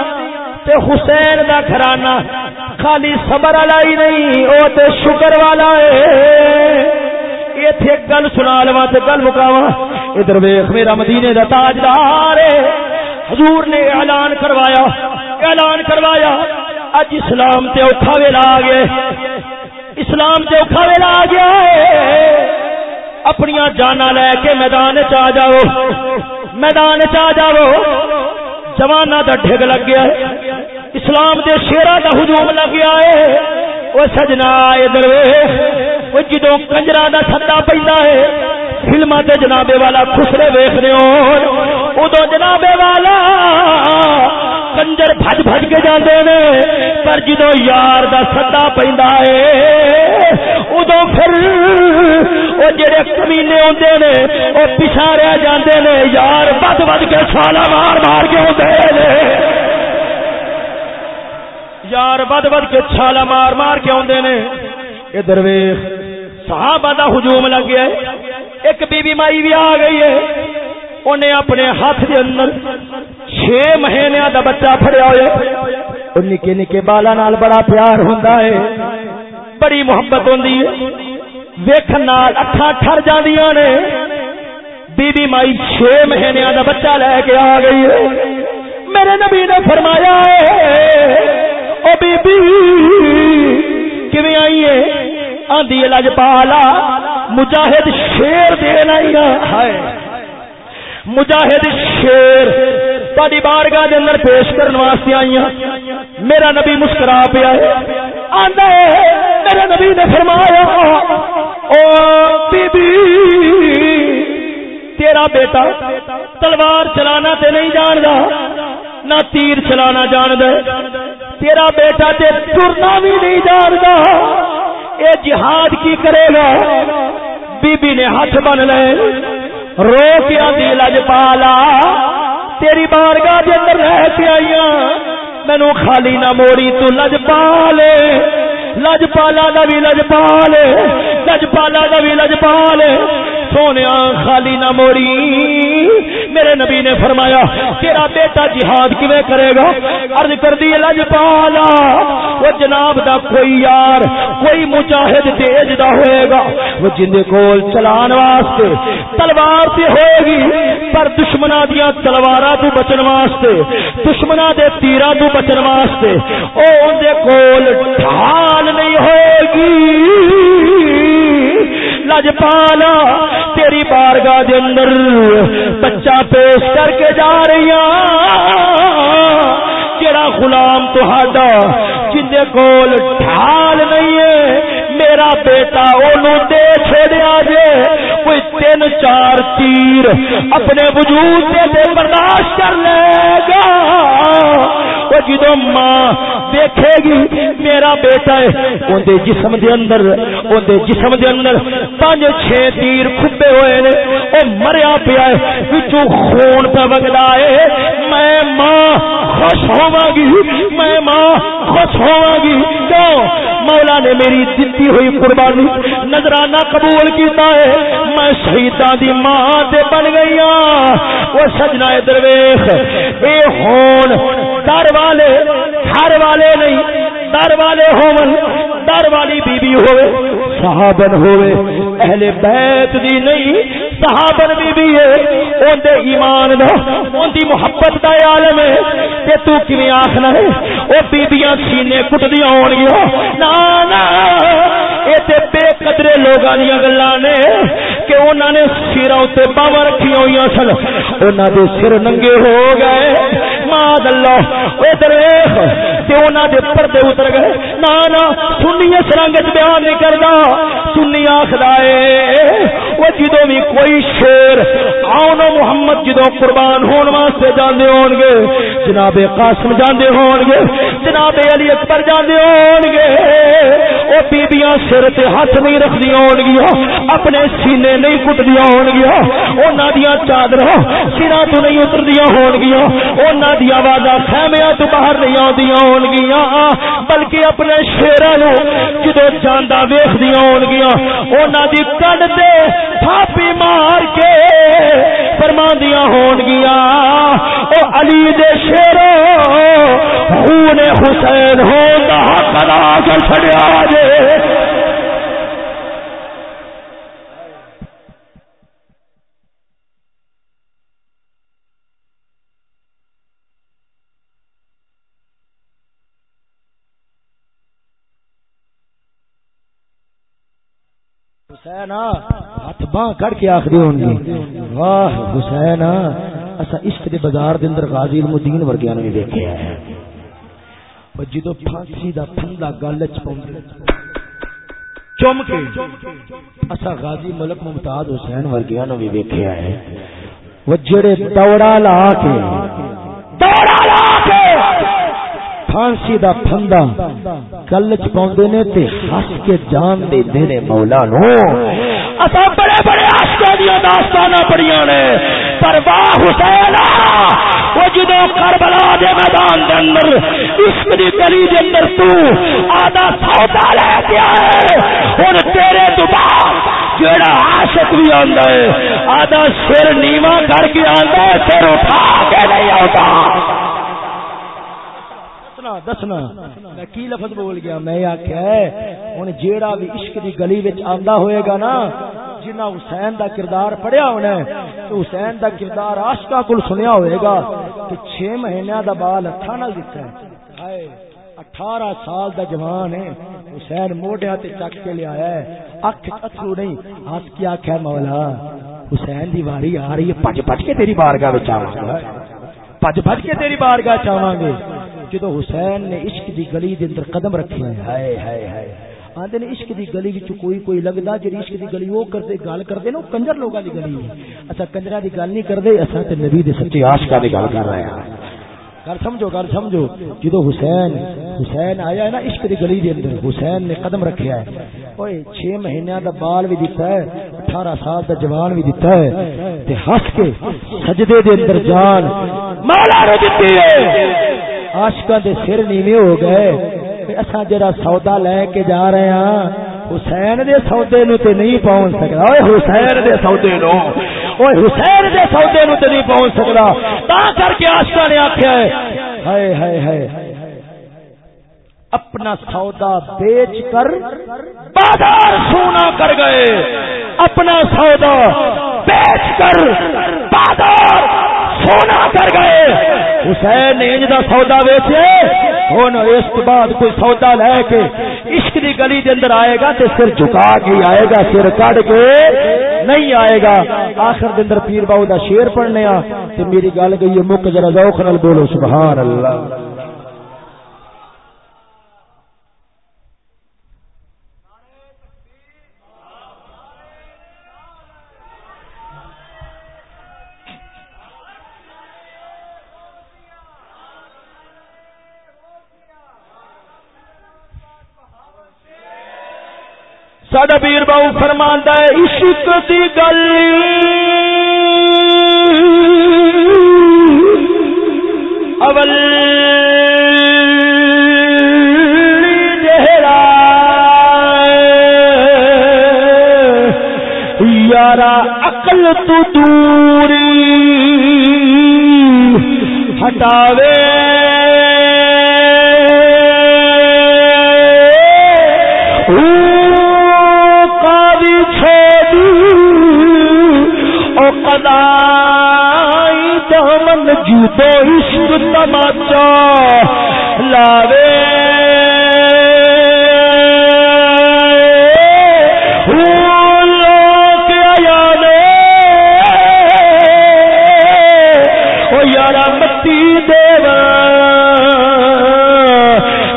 تے حسین دا گھرانہ خالی صبر والا ہی نہیں، او تے شکر والا ہے۔ ایتھے گل سنا لوا تے گل مکاوا ادھر ویکھ میرا مدینے دا تاجدار حضور نے اعلان کروایا اعلان کروایا اج اسلام تے اوکھا ویلا آ گیا اسلام تے اوکھا ویلا آ گیا اپنی جانا لے کے میدان چ آ جاؤ۔ میدان چ آ جاؤ۔ جوانا دا ڈھگ لگ گیا ہے۔ اسلام دے شیرا دا ہجوم لگ گیا ہے۔ وہ سجنا ادھر وہ جدو کنجرا کا سدا پہ فلما تے جنابے والا خسرے ویخ رہے ہو ادو جنابے والا کنجر بج بج کے جانے نے، پر جدو یار دا سدا پہ ادو پھر وہ جڑے کمینے آتے نے وہ پچھا رہ جاندے نے، یار بد بد کے چھالا مار مار کے آتے یار بد بد کے چھالا مار مار کے آدھے نے۔ ادھر ویخ صحابہ دا ہجوم لگ گیا ایک بی بی مائی بھی آ گئی ہے۔ انہیں اپنے ہاتھ کے اندر چھ مہینے دا بچہ پھڑیا ہوا نکے نکے بالا نال بڑا پیار ہوتا ہے۔ بڑی محبت ہوتی ہے۔ ویخ نال اکھا ٹر جاندیاں نے۔ بی بی مائی چھ مہینے دا بچہ لے کے آ گئی ہے۔ میرے نبی نے فرمایا ہے بی بی آئی ہے؟ آدھی لج پالا، مجاہد شیر دینا ہے۔ مجاہد شیر تاری بارگاہ دے اندر پیش کرنے واسطے آئی ہاں۔ میرا نبی مسکرا پیا آدھا میرا نبی نے فرمایا، او بی بی، تیرا بیٹا تلوار چلانا تے نہیں جاندا، نہ تیر چلانا جاندا تیرا بیٹا تے ترنا بھی نہیں جانتا اے جہاد کی کرے گا؟ بی بی نے ہاتھ بن لے۔ رو کے آدھی لج پالا۔ تیری بارگاہ دے اندر رہ کے آئی مینو خالی نہ موڑی تو لج پالے۔ لج پالا دا بھی لج پالے۔ لج پالا دا بھی لج سونے خالی نہ موڑی میرے نبی نے فرمایا، تیرا بیٹا جہاد کیویں کرے گا؟ عرض کر دی لج پالا وہ جناب دا کوئی یار، کوئی مجاہد تیج دا ہوئے گا۔ وہ جن کول چلان واسطے، تلوار تے ہوئے گی، پر دشمنا دیا تلوار تو بچن واسطے دشمنا دے تیرا تو بچن واسطے او اندے کول ڈھال نہیں ہوئے گی۔ لج پالا تیری بارگاہ دے اندر بچہ پیش کر کے جا رہی جڑا غلام تو جن کول ڈھال نہیں ہے، میرا بیٹا اونوں دے چھوڑیا جے۔ کوئی تین چار تیر اپنے وجود دے دے برداشت کر لے گا۔ وہ جدو ماں دیکھے گی، میرا بیٹا ہے، اندے جسم دے اندر، اندے جسم دے اندر پانچ چھ تیر کھبے ہوئے نے، او مریا پیا ہے، وچوں خون پہ وگدا ہے۔ میں ماں خوش ہوواں گی میں ماں خوش ہوواں گی کیوں مولا نے میری دتی ہوئی قربانی نظرانہ قبول کیتا ہے۔ میں شہیداں دی ماں تے بن گئی ہاں۔ وہ سجنا درویش اے ہون در والے، ہر والے نہیں، در والے ہون، در والی بی بی ہوئے صحابن ہوئے اہل بیت دی نہیں، صحابن بی بی ہے، اون دے ایمان دا، اون دی محبت دا عالم ہے، تے تو کیویں آکھنا ہے؟ او بیبییاں سینے کٹدیاں ہون گیا۔ نا نا، اے تے بے قدرے لوگاں دی گلاں نے، کہ انہاں نے سراں تے باواں رکھی ہوئی سن۔ انہاں دے سر ننگے ہو گئے۔ ماد اللہ. اے درویش تے انہاں دے پردے اتر گئے. نا نا، سنی اس رنگ وچ بیان نہیں کردا. سنی آکھدا اے وہ جدو بھی کوئی شیر آن محمد جدو قربان ہون واسطے جاندے ہون گے جناب قاسم جاندے ہون گے جناب علی اکبر جاندے ہون گے وہ بیبیاں سر تے ہاتھ نہیں رکھ دیا ہون گیا اپنے سینے نہیں کٹ دیا ہون گیا اونا دیا چادر سرا تو نہیں اتر دیا ہون گیا اونا دیا آوازاں خیمیا تو باہر نہیں آن دیا ہون گیا بلکہ اپنے شیران جدو جاندہ ویخ دیا ہون گیا اونا دی کڑ دے تھاپی مار کے فرماندیاں ہون گیا او علی دے شیرو خون حسین ہون دا حق ادا کر چھڑیا جے۔ حسین ہاتھ باں کڑ کے آخری ہوں گی واہ، حسین اسا عشق دے بازار دے اندر غازی المدین ورگیاں نے دیکھیا ہے۔ او جدو پھانسی دا پھندا گل وچ پوندے چم کے اسا غازی ملک ممتاز حسین ورگیاں نے بھی دیکھیا ہے۔ وہ جڑے دوڑا لا کے دوڑا لا پھانسی دا پھندا گل چ پاوندے نے تے ہس کے جان دے دے مولا نو۔ اسا بڑے بڑے عاشقاں دی داستاناں پڑھیاں نے۔ پر واہ حسین وہ جدو کربلا دے میدان دے اندر، عشق دی گلی دے اندر تو آدھا سودا لے کے آئے۔ ہن تیرے تو بعد جڑا عاشق بھی آندا ہے، آدھا سر نیواں کر کے آندا ہے، سر اٹھا کے نہیں آتا دسنا۔ میں کی لفظ بول گیا؟ میں آخیا ہوں جیڑا بھی عشق دی گلی وچ آندا ہوئے گا نا جنہ حسین دا کردار پڑھیا ہونا ہے، تو حسین دا کردار عاشقاں کول سنیا ہوئے گا کہ چھ مہینہ دا بال ہتھاں نال دتا ہے۔ ہائے، اٹھارہ سال دا جوان ہے، حسین موڈیا تے چک کے لے آیا ہے۔ اکھ اتھرو نہیں ہاتھ کیا آخیا مولا، حسین دی واری آ رہی ہے، پج پج کے تیری بارگاہ وچ آواں گے۔ پج پج کے تیری بارگاہ چاواں گے۔ جدو حسین نے عشق دی گلی دے اندر قدم رکھے ہائے ہائے ہائے۔ آندے نے عشق دی گلی وچ کوئی کوئی لگدا جڑی عشق دی گلی او کردے گل کردے نو کنجر لوگاں دی گلی اسا کنجرا دی گل نہیں کردے اسا تے نبی دے سچے عاشقاں دی گل کر رہے ہیں۔ گل سمجھو گل سمجھو۔ جدو حسین حسین آیا ہے نا عشق دی گلی دے اندر حسین نے قدم رکھیا ہے۔ اوئے 6 مہینے دا بال بھی دتا ہے 18 سال دا جوان بھی دتا ہے۔ تے ہنس کے سجدے دے اندر جان مولا رو دتی ہے آشکا دے سر نیوے ہو گئے۔ اصا جرا سودا لے کے جا رہے ہاں حسین دے سودے نو تے نہیں پہنچ سکتا اوے حسین دے سودے نو۔ اوے حسین دے سودے نو تے نہیں پہنچ سکتا تا کر کے آشکا نے آکھیا ہے، ہائے ہائے ہائے۔ اپنا سودا بیچ کر بازار سونا کر گئے۔ اپنا سودا بیچ کر بازار سونا کر گئے۔ حسین نے انج دا سودا ویچے ہن اس کے بعد کوئی سودا لے کے عشق دی گلی دے اندر آئے گا تے سر جھکا کے آئے گا، سر کڈ کے نہیں آئے گا۔ آخر دے اندر پیر باو دا شیر پڑھنے آ، تے میری گل گئی مک، ذرا ذوق نال بولو، سبحان اللہ۔ ساڈا پیر باؤ فرماندا ہے عشق دی گل۔ اول۔ جہرا یارا، عقل تو دوری۔ ہٹاوے۔ تو عشق تماچا لاوے۔ یار متی دیو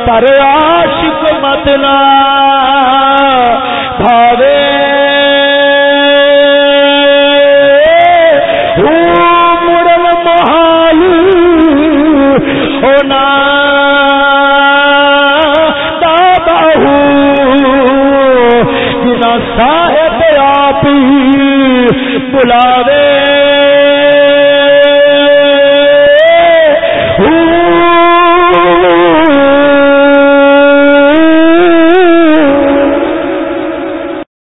پر عاشق متنا بلاوے